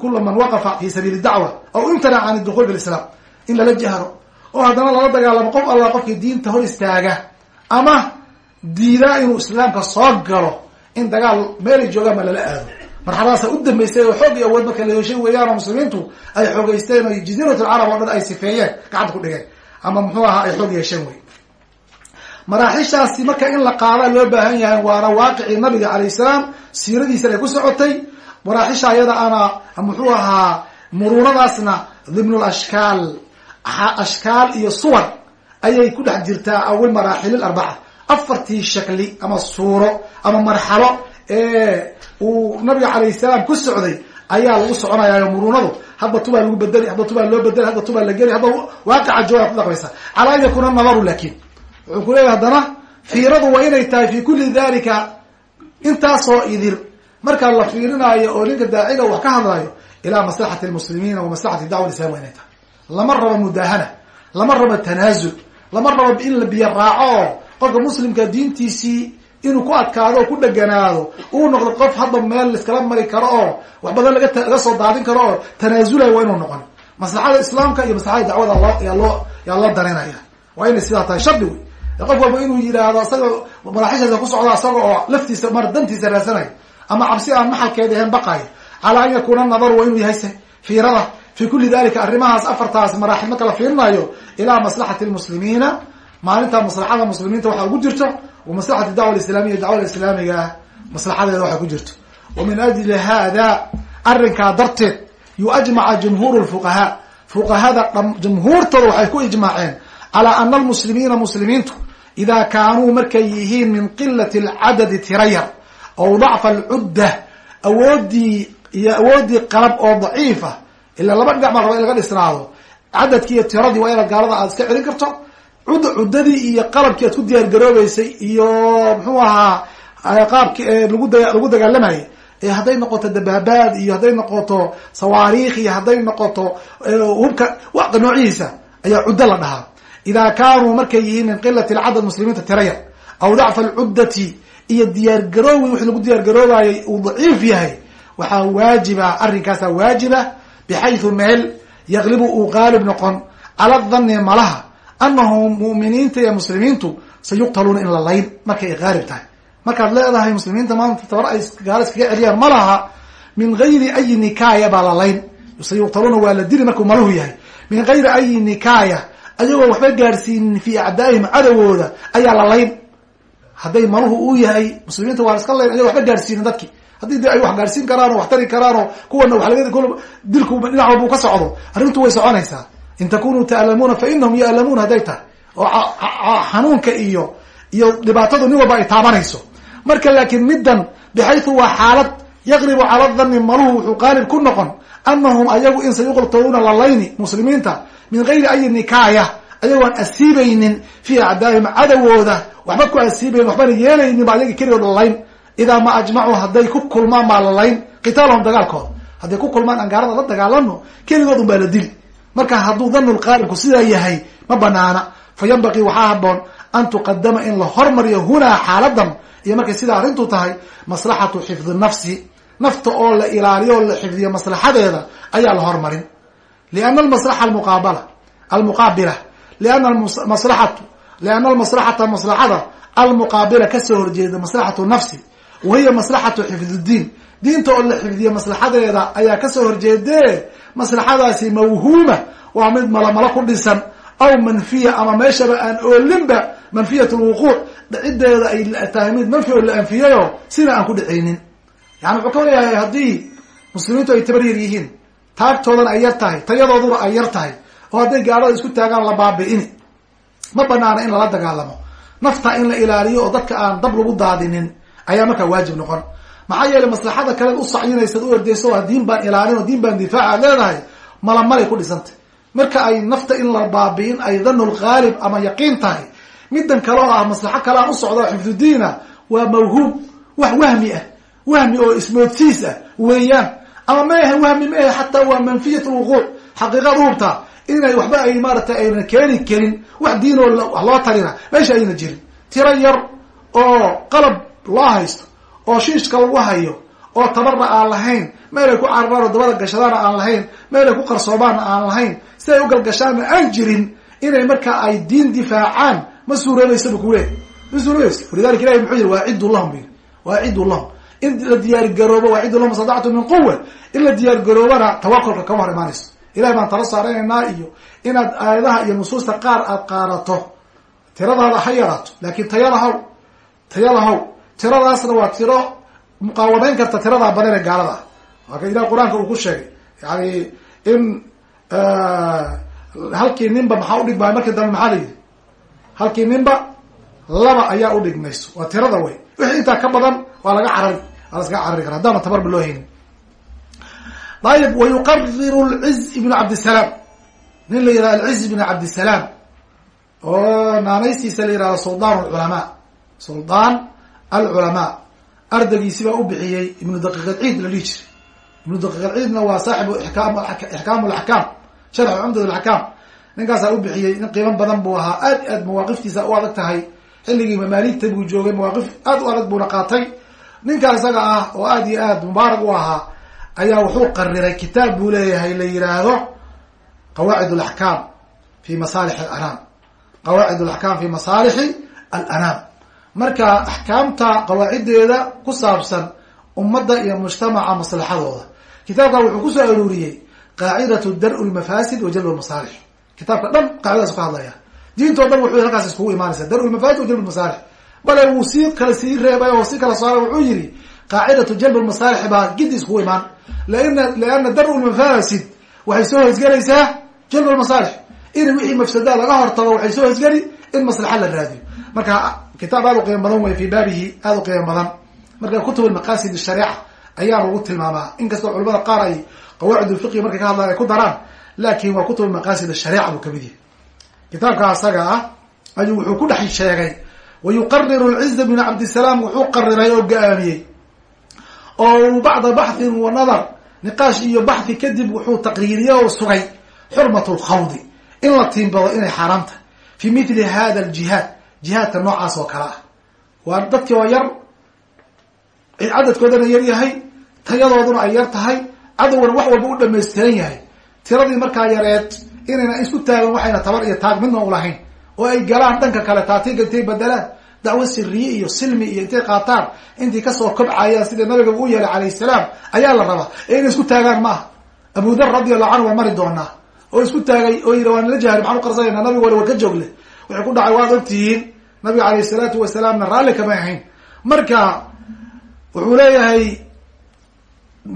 kula man waqafa fi sabiili dacwa aw imtanac can dukuul bilislam in lala jahro. Oo haddana lala dagaalamo qof alla qofkii diinta hor istaaga ama diidaa inuu islaamka soo galo in dagaal meelay joogaan ba lala aado. Marxaladaasa u dambeysay oo xoog iyo awood marka la yeeshay weeyaan oo muslimiintu ay xoogeysteen oo jaziirat alcarab oo dhan ay sifeeyeen gacanta ku dhigeen. Ama muxuu ahaa ay xoog yeesheen wey maraaxishaasi marka in la qaada loo baahan yahay waana waaqicii nabiga calayh salaam siiradiisan ay ku socotay maraaxisha ayada ana muxuu ahaa muruunadaasna dhimnu lashkaal ashkaal iyo suwar ayay ku dhex jirtaa awil maraaxil arbaca. Afartii shakli ama suuro ama marxalo ee uu nabiga calayh salaam ku socday ayaa lagu soconaya muruunadu hadba tubaa lagu bedeli hadba tubaa loo bedeli hadba tubaa la geli hadba waaqica jooga ku dhaqmaysa. Calaa an yakuna nadaru laakiin wuxuu ku leeyahy haddana fiiradu waa inay tahay fi kuli dalika intaasoo idir markaa la fiirinaayo oo ninka daaciga wax ka hadlayo ilaa maslaxati lmuslimiina wa maslaxati dacwa islam inay tahay lama rabo mudahana lama rabo tanaasul lama rabo in la biyo raaco. Oo qofka muslimka diintiisii inuu ku adkaado oo ku dheganaado uu noqdo qof hadda meel laiskala mari karo oo wax badan laga laga soo daadin karo oo tanaasulayo waa inuu noqon. Maslaxada islaamka iyo maslaxada dacwada loo yaa loo yaa loo darinaya waa inay sidaa tahay shardi wey. Qof walba inuu yidhaahdo isaga maraaxishaasa ku socda isaga oo laftiisa mar dantiisa raasanayo ama cabsi aan maxalkeeda ahayn baqayo calaa an yakuna nadaru waa inuu yahay se fiirada fi kuli dalika arrimahaas afartaas maraaxil marka la fiirinayo ilaa maslaxati lmuslimiina maalinta maslaxada muslimiinta waxaa ugu jirto wa maslaxati dacwa islamiya dacwada islaamiga maslaxadeeda waxaa ku jirto. Wa min ajli hada arrinkaa darteed yuajmaca jumhuur lfuqahaa. Fuqahada jumhuurtooda waxay ku ijmaaceen calaa ana almuslimiina muslimiintu idaa kaanuu markay yihiin min qilati alcadadi tira ow dacfa alcudda awoodii iyo awooddii qalab oo daciifa ilaa laba dhinac baa raba in laga dhisnaado cadadkii iyo tiradii waa inaad gaalada aad iska celin karto cud cuddadii iyo qalabkii aad ku diyaar garoobeysay iyo muxuu ahaa qaabki lagu da lagu dagaalamayay hadday noqoto dabaabaad iyo hadday noqoto sawaariikh iyo hadday noqoto hubka waqa noocihiisa ayaa cuddo la dhahaa idaa kaanuu markay yihiin min qilati alcadad muslimiinta tira yar aw dacfa alcuddati iyo diyaargaroowi wixii lagu diyaargaroobayay uu daciif yahay. Waxaa waajiba arrinkaasaa waajiba bixaydu meel yaqlibu uu qaalib noqon. Cala dhanni malaha anahum mu'miniinta iyo muslimiintu sayuqtaluuna in la layn. Markay ay qaalib tahay. Markaad leedahay muslimiinta maanta tabar ay gaalo iskaga celiyaan ma laha min gayri ayi nikaaya baa la layn. Sayuqtaluuna waa la dili markuu maluhu yahay. Min gayri ayi nikaaya ayagoo waxba gaadhsiinin fii acdaa'ihim cadowooda ayaa la layn hadday maluhu uu yahay muslimiinta waa iska ayago waxba gaadhsiinin dadki haddii de ay wax gaadhsiin karaan oo wax tari karaan oo kuwana wa laga dilku dhinac walbuu ka socdo. Arrintu way soconaysaa. In takunuu ta'lamuuna fa inahum ya'lamuun hadday tahay. Oo xanuunka iyo iyo dhibaatadu nin walba ay taabanayso. Marka laakiin middan bixaytu waa xaalad yaqlibu cala dhanni maluhu wuxuu qaalib ku noqon anahum ayagu in sayuqtaluuna lalayni muslimiinta min gayri ayi nikaaya ayagoon asiibaynin fii acdaa'ihim cadawooda. Waxba ku asiibaynin waxbana yeelaynin ba ayagi keligood lalayn idaa ma ajmacuu hadday ku kulmaan baa lalayn qitaalahum dagaalkooda. Hadday ku kulmaan aan gaalada la dagaalano keligood un baa la dili. Marka hadduu danu lqaalibku sidaa yahay ma banaana. Fa yanbaqii waxaa haboon an tuqadama in la hormariyo hunaa xaaladan iyo markay sidaa arrintu tahay maslaxatu xifdi nafsi. Nafta oo la ilaaliyo oo la xifdiyo maslaxadeeda ayaa la hormarin. Liana almaslaxa almuqaabala. Almuqaabila liana almaslaxata maslaxada almuqaabila ka soo horjeeda maslaxatu nafsi wa hiya maslaxatu xifdidiin diinta oo la xifdiyo maslaxadeeda ayaa ka soo horjeedee maslaxadaasi mawhuuma waa mid malamalo ku dhisan aw manfiya ama meeshaba aan oolinba manfiyat lwuquuc dhacideeda ay tahay mid manfi oo la anfiyayo sina aan ku dhacaynin yani wuxuu ka leeyahay haddii muslimiintu ay tabar yar yihiin taagtoodana ay yar tahay tayadooduna ay yar tahay oo hadday gaalada isku taagaan la baabi'ini. Ma banaana in lala dagaalamo. Nafta in la ilaaliyo oo dadka aan dab lagu daadinin ayaa markaa waajib noqon. Maxaa yeelay maslaxada kaleed u sacyinaysaad u ordeyso waa diin baan ilaalin oo diin baan difaac aad leedahay malamalay ku dhisantay marka ay nafta in la baabi'in ay dhanul khaalib ama yaqiin tahay midan kale oo ah maslaxo kale aan u socdo xifdudiina waa mawhuum wax wahmi ah wahmi oo ismoodsiis ah weeyaan. Ama ma ahe wahmi ma ahe xataa waa manfiyat lwuquuc xaqiiqaad uhubtaa inay waxba ay maaratay ayna keeni karin wax diin oo wax loo tarina meesha ayna jirin. Tiro yar oo qalab loo haysto oo shiishka lagu hayo oo tabarna aan lahayn meelay ku cararaan oo dabada gashadaana aan lahayn meelay ku qarsoomaanna aan lahayn si ay u galgashaanna aan jirin inay markaa ay diin difaacaan ma suuroobaysa bu kule ma suuroobaysa walidalika ilahi muxuu yiri waaciddu lahum bu waaciddu lahum in la diyaar garoobo waacidu lahum sadactu min quwa in la diyaar garoobana tawakulka kama hor imaanayso ilahay baan tala saaranaynaa iyo inaad aayadaha iyo nusuusta qaar aad qaadato. Tiradaada ha yaraato laakin tayalahaw tayalahaw tiradaasna waa tiro muqaawamayn karta tiradaa badan gaalada. Ah waaka ilah qur'aanka uu ku sheegay. Yani in halkii ninba maxaa udhigmay markii dambe maxaa la yidhi? Halkii ninba laba ayaa udhigmayso waa tirada wey. Wixii intaa ka badan waa laga carari waa laskaga carari kara haddaana tabarba loo haynin ayib wa yuqariru lciz ibnu cabdisalaam nin la yihahdo alciz ibn cabdisalaam oo naanaystiisa la yihahdo suldaan alculamaa suldaan alculamaa ardaygiisi baa u bixiyey ibnu daqiiq alciid la dhihi jiray ibnu daqiiq alciidna waa saaxibu ikaam ixkaam alaxkaam sharxu cumdat alaxkaam ninkaasaa u bixiyey nin qiimo badan buu ahaa aad aad mawaaqiftiisa u adag tahay xilligii mamaaligta buu joogay mawaaqif aad u adag buuna qaatay ninkaa isaga ah oo aad iyo aad mubaarak u ahaa ayaa wuxuu qariray kitaab buu leeyahay la yihaahdo qawaacid alaxkaam fi masaalix alanaam qawaacid alaxkaam fi masaalixi alanaam marka axkaamta qawaaciddeeda ku saabsan ummadda iyo mujtamaca maslaxadooda. Kitaabka wuxuu ku soo aruuriyey qaacidatu dar- lmafaasid wa jalb lmasaalix kitaabka dhan qaacidadaas ka hadlaya. Diintoo dhan wuxuu halkaas iskugu imaanaysa. Dar lmafaasid wa jalb lmasaalix bale wuu sii kala sii reebay oo sii kala saaray wuxuu yihi qaacidatu jalb lmasaalix baa gidi iskugu imaan liana dar lmafaasid waxay soo hosgelaysaa jalb lmasaalix in wixii mafsadaa laga hortago waxay soo hosgeli in maslaxa la raadiyo marka kitaab aad u qiimo badan wey fi baabihi aad u qiimo badan marka kutub maqasid shariica ayaa lagu tilmaamaa inkastoo culamada qaar ay qawaacid lfiqhi markay ka hadlaan ay ku daraan laakin waa kutub maqasid shariica buu ka mid yahay kitaabka asaga ah ayuu wuxuu ku dhex sheegay wa yuqariru lciz bn cabdisalaam wuxuu qariray oo ga-aamiyey oo bacda baxthin wa nadar niqaash iyo baxthi kadib wuxuu taqriiriyey oo sugay xurmat lkhawdi in la tiimbado inay xaaraam tahay. Fi mithli hada aljihaad jihaadka noocaas oo kale ah. Waa dadkii oo yar cadadkoodana yar yahay tayadooduna ay yar tahay cadowgana wax walba u dhamaystiran yahay. Tiradii markaa yareed inayna isku taagan waxayna tabar iyo taag midna ulahayn oo ay galaan dhanka kale taatiga intay bedelaan dacwo siriye iyo silmi iyo intay qaataan intii ka soo kobcayaan sida nabiga u yeelay calayh salaam ayaa la rabaa. Ee inay isku taagaan ma aha abu dar radi allahu canhu waa mari doonaa. Oo isku taagay oo yidhi waan la jahri maxaan uqarsanayna nabigu wali war ka joogle. Waxay ku dhacay waad ogtihiin nabiga alayh salaatu wasalaamna raalli kamay ahayn. Marka wuxuu leeyahay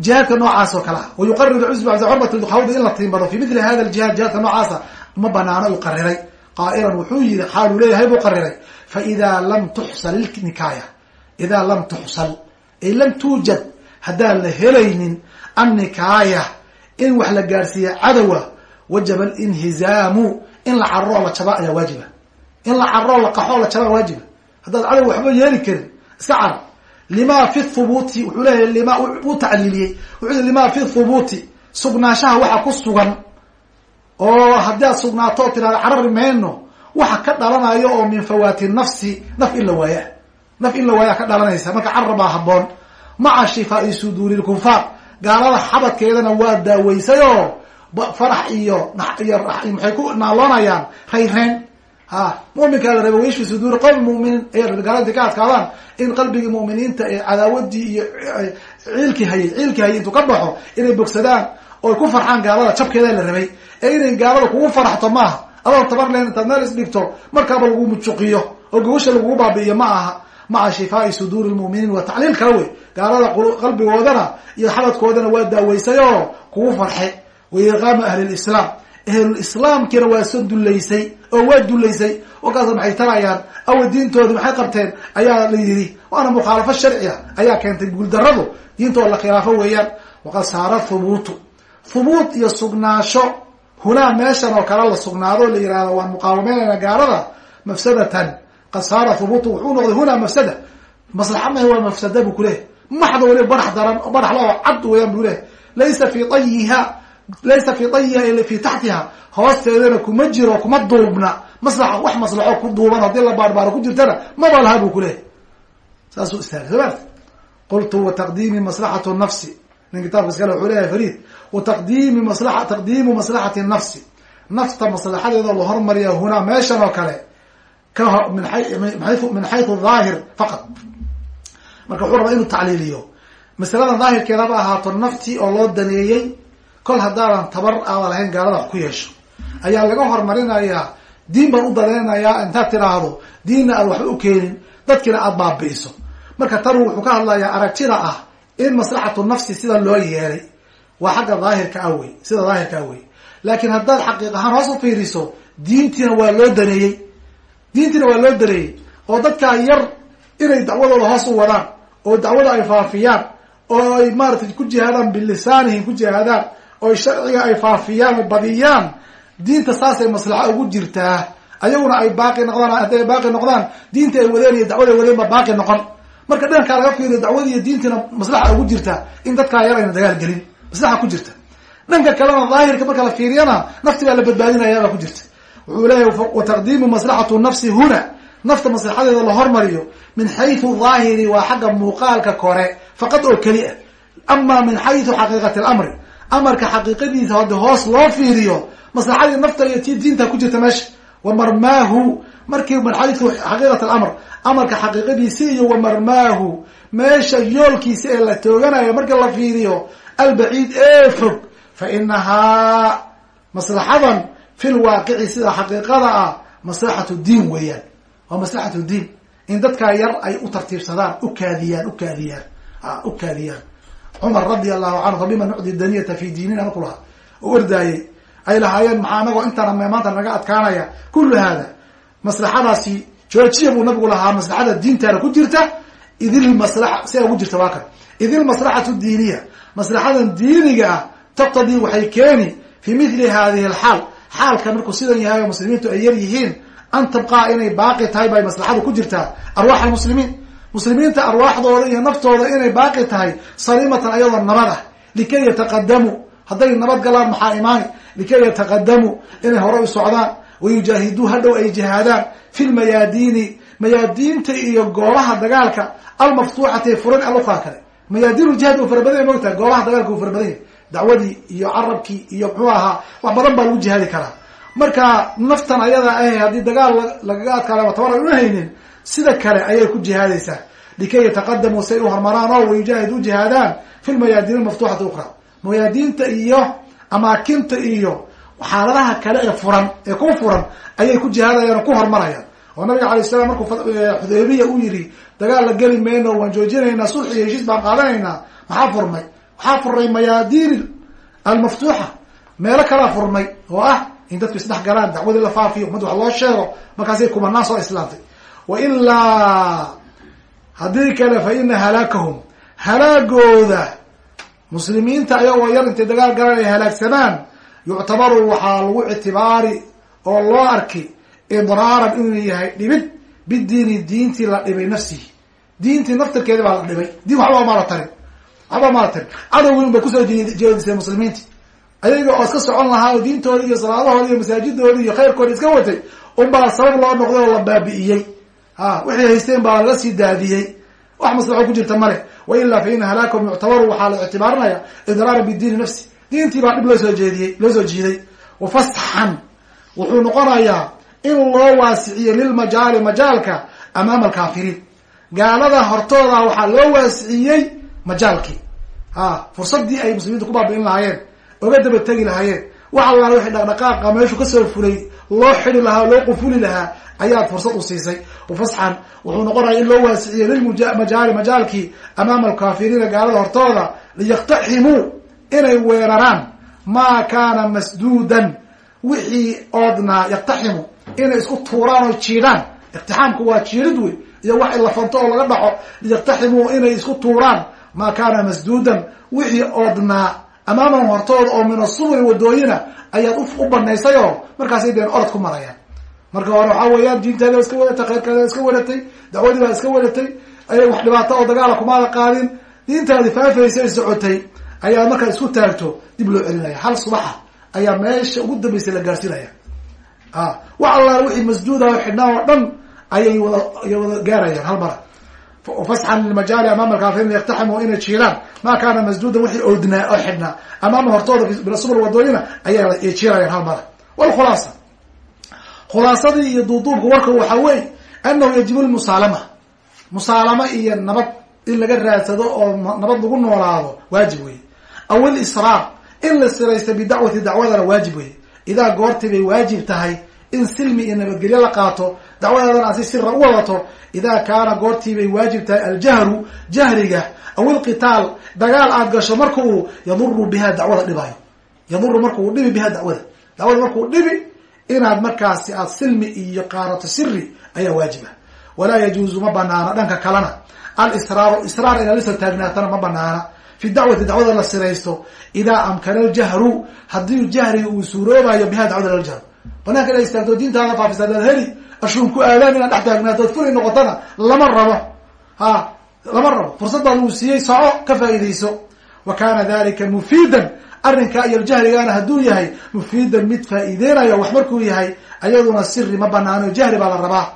jihaadka noocaas oo kale. Ah wa cusba xurmat lkhawdi in la tiimbado fi mithli hada ljihaad jihaadka noocaasa ma banaano uu qariray. Qaa'ilan wuxuu yihi xaaluu leeyahay buu qariray faida lam tuxsal nikaaya idaa lam tuxsal ay lam tuujad haddaan la helaynin annikaaya in wax la gaadhsiiya cadowa wajaba alinhizaamu in la cararoo la jaba ayaa waajiba. In la cararoo la qaxoo la jabaa waajiba. Haddaad cadow waxba yeeli karin iska carar lima fi thubuuti wuxuu leeyahay lima u tacliiliyey. Wuxuu lima fi thubuuti sugnaanshaha waxa ku sugan oo haddii aad sugnaato oo mayno waxa ka dhalanayo oo min fawaati nafsi naf in la waaya. Naf in la ka dhalanaysa. Marka carar baa haboon maca shifaai suduuri lkufaar gaalada xabadkeedana waa daaweysay oo farax iyo iyo maxay ku naaloonayaan? Rayreyn ha muminkaa la raba wayashfi suduuri qowm muminiin ayaa rabi gaalada ka adkaadaan in qalbigii mu'miniinta ee cadaawadii iyo ciilkii hayay ciilkii hayay intuu ka baxo inay bogsadaan oo ay ku farxaan gaalada jabkeeda la rabay. Ee inay gaalada kugu faraxto maaha adoo tabar leen intaad meel isdhigto markaaba lagu mujuqiyo oo gogosha lagugu baabi'iyo ma aha maca shifaai suduuri lmuminiin waa tacliil kala wey. Gaalada qalbigoodana iyo xabadkoodana waa daaweysay oo kugu farxe. Wa iqaama ahli lislaam ahlulislaamkiina waa soo dullaysay oo waa dullaysay wakaasa maxay tarayaan awa diintoodii maxay qabteen ayaa la yidhi waana mukhaalafo sharciya ayaa keentay guuldaradu diintooda la khilaafo weeyaan waqad saara thubuutu. Thubuut iyo sugnaasho hunaa meeshan oo kale la sugnaado la yihahdo waan muqaawameynayna gaalada mafsadatan qad saara thubuutu wuxuu noqday hunaa mafsada. Maslaxa mahe waa mafsada buu kuleehay maxda waliba barax daran barax la oo cad weeyaan buu lehay laysa fi ayiha laysa fi ayiha ila fi taxtiha. Hoosteedana kuma jiro kuma duubna. Maslaxa wax maslaxo ku duuban haddii la baarbaaro ku jirtana maba laha buu kuleehay saasuu istaagay soo maarta qultu wa maslaxatu nafsi. Nin kitaabka iskale wuxuu leeyahay farid wa taqdiimu maslaxati nafsi nafta maslaxadeeda la hormariya hunaa meeshan oo kale ka min xaytu dhaahir faqad marka wuxuu rabaa inuu tacliiliyo masaladan daahirkeedaba ahaato naftii oo loo daneeyey kol haddaadan tabar aada lahayn gaalada wax ku yeesho ayaa laga hormarinayaa diin baan u daneynayaa intaad tiraahdo diinna aad waxba u keenin dadkiina aada baabi'iso marka tanu wuxuu ka hadlayaa aragtida ah in maslaxatu nafsi sida loo yeelay waa xagga daahirka ah wey sida daahirka ah wey. Laakiin haddaad xaqiiq ahaan hoos u fiiriso diintiina waa loo daneeyey diintiina waa loo daneeyey oo dadkaa yar inay dacwadooda hoos u wadaan oo dacwada ay faafiyaan oo ay maaratay ku jihaadaan bilisaanihim ku jihaadaan oo sharciga ay faafiyaan oo badiyaan. Diinta saasay maslaxa ugu jirtaa. Ayaguna ay baaqi noqdaan hadday ay baaqi noqdaan diinta ay wadeen iyo dacwada ay wadeen ba baaqi noqon. Marka dhankaa laga fiiriyo dacwadi iyo diintiina maslaxa ugu jirta in dadkaa yar ayna dagaal gelin maslaxa ku jirta. Dhanka kalena daahirka marka la fiiriyana nafti baa la badbaadinayabaa ku jirta. Wuxuu leeyahy wa taqdiimu maslaxatu nafsi huna. Nafta maslaxadeeda la hormariyo. Min xaysu daahiri waa xagga muuqaalka kore faqad oo keli ah. Ama min xaysu xaqiiqati lamri amarka xaqiiqadiisa haddi hoos loo fiiriyo maslaxadii nafta iyo ti diinta ku jirta meesha. Wa marmaahu markii min xaysu xaqiiqat alamr amarka xaqiiqadiisi iyo wa marmaahu meesha yoolkiisa ee la tooganayo markii la fiiriyo albaciid ee fog fa inahaa maslaxadan fi lwaaqici sida xaqiiqada ah maslaxatu diin weeyaan waa maslaxatu diin in dadkaa yar ay u tartiibsadaan u kaadiyaan u kaadiyaan u kaadiyaan cumar radia allahu canhu fabima nucdi daniyata fi diinina marku lahaa oo ordaayey ay lahaayeen maxaa anagoo intaan maanta naga adkaanaya kullu hada maslaxadaasi joojiya buu nabigu lahaa maslaxada diintaana ku jirta idil maslaxa sidaa ugu jirta waa kan diiniya maslaxadan diiniga ah taqtadii waxay keeni fi mithli hadihi alxaal. Xaalka markuu sidan yahay oo muslimiintu ay yar yihiin an tabqaa inay baaqi tahay bay maslaxadu ku jirtaa. Arwaax almuslimiin. Muslimiinta arwaaxdooda iyo naftooda inay baaqi tahay saliimatan ayadoo nabad ah. Likay yataqadamuu hadday nabad galaan maxaa imaani? Likay yataqadamuu inay hore u socdaan. Wayujaahiduu hadhow ay jihaadaan. Fi lmayaadiini mayaadiinta iyo goobaha dagaalka. Almaftuuxati furan aluqaa kale mayaadiin uljihaad u fara badanya mogtahay goobaha dagaalka u fara badan yahy dacwadii iyo carabkii iyo muxuu ahaa wax badan baa lagu jihaadi karaa. Marka naftan ayada ah haddii dagaal lagaga adkaala tabar ay una haynin sida kale ayay ku jihaadaysaa. Likay yataqadamuu say u hormaraan oo wayujaahid u jihaadaan fi lmayaadiin almaftuuxati ukhra. Mayaadiinta iyo amaakinta iyo xaaladaha kale ee furan ee ku furan ayay ku jihaadayaan oo ku hormarayaan oo nabiga alay slam markuu xudaybiya u yidhi dagaal la geli mayno waan joojinaynaa sulxi iyo heshiis baan qaadanaynaa. Maxaa furmay? Waxaa furnay mayaadiin almaftuuxa. Meelo kalaa furmay oo ah in dadku isdhex galaan dacwadii la faafiyo ummad wax loo sheego markaasay kumanaan soo islaamtay wa ilaa haddii kale fa ina halaakahum halaagooda muslimiinta ayagoo yar intay dagaal galaan ay halaagsanaan yuctabaru waxaa lagu ictibaari oo loo arki idraaran inuu yahay dhibid bidiini diintii la dhibay nafsihi. Diintii naftirkeedi baa la dhibay. Diin waxba maala tarin. Waxba maala tarin. Cadowgin bay ku soo jeedisay muslimiinti ayaga oo iska socon lahaa oo diintooda iyo salaadahooda iyo masaajidooda iyo khayrkooda iska watay unbaa sabab loo noqday oo la baabi'iyey ha waxay haysteen baa laga sii daadiyey. Wax maslaxo ku jirta male. Wa ilaa fa ina halaakahum yuctabaru waxaa la ictibaarinaya idraaran bidiini nafsi. Diintii baa dhib loo soo jeediyey loo soo jiiday. Wa fasxan wuxuu noqonayaa in loo waasiciyo lilmajaali majaalka amaama alkaafiriin gaalada hortooda waxaa loo waasiciyey majaalkii. Ha fursadii ay muslimiinta ku baabi'in lahaayeen oga daba tegi lahaayeen. Wax allaala wixii dhaqdhaqaaqa meeshu ka soo fulay loo xidi lahaa loo qufuli lahaa ayaad fursad u siisay. Wafasxan wuxuu noqonaya in loo waasiciyo lilmajaali majaalkii amaama alkaafiriina gaalada hortooda liyaqtaximuu inay weeraraan. Maa kaana masduudan wixii oodnaa yaqtaximu inay isku tuuraan oo jiidhaan iqtixaamku waa jiidhid wey iyo wax ilafanto oo laga dhaco liyaqtaximuu inay isku tuuraan. Maa kaana masduudan. Wixii oodnaa amaamahum hortooda oo min asuburi wadooyina ayaad u banaysay oo markaasay deen orod ku marayaan. Marka hore waxaa weeyaan diintaada iska wadatay khayrkaada iska wadatay dacwadii baa iska wadatay ay wax dhibaato oo dagaala kumaada qaadin. Diintaadi faafaysay socotay ayaa markaad isku taagto dib loo celinaya. Hal subaxa ayaa meesha ugu dambeysay la gaarsiinaya a wax allaala wixii masduuda oo xidhnaa oo dhan ayay wada ay wada gaarayaan hal mara fasxan lilmajaali amaama alkaafirin yaktaximu inay jiiraan maa kaana masduudan wixii oodnaa oo xidhnaa amaama hortooda bilasubul wadooyina ayaa jiirayaan hal mara walkhulaasa khulaasadii iyo duuduubka warka waxaa wey anahu yajibu lmusaalama musaalama iyo nabad in laga raadsado oo nabad lagu noolaado waajib wey aw ilisraar in la siraysto bidacwati dacwadana waajib wey idaa goortii bay waajib tahay in silmi iyo nabadgelyo la qaato dacwadaadana aad si sira u wadato. Idaa kaana goortii bay waajib tahay aljahru jahriga aw ilqitaal dagaal aad gasho marka uu yaduru biha dacwada dhibaayo. Yaduru marka uu dhibi biha dacwada. Dacwada markuu dhibi inaad markaasi aad silmi iyo qaarato siri ayaa waajib ah walaa yajuuzu ma banaano dhanka kalena. Alisraaru israar inaad la soo taagnaatana ma banaana fi dacwati dacwada la siraysto idaa amkana aljahru haddii jahriga uu suuroobayo biha dacwada laljahru banaanka inaad istaagto diintaada faafisa adaad heli ashuun ku aadaan inaad dhex taagnaato fulay noqotana lama rabo. Ha lama rabo. Fursadaad uu siiyey soco ka faa'iidayso. Wa kana dalika mufiidan arrinkaa iyo jahrigaana hadduu yahay mufiidan mid faa'iideynayo wax markuu yahay ayaduna siri ma banaano jahri baa la rabaa.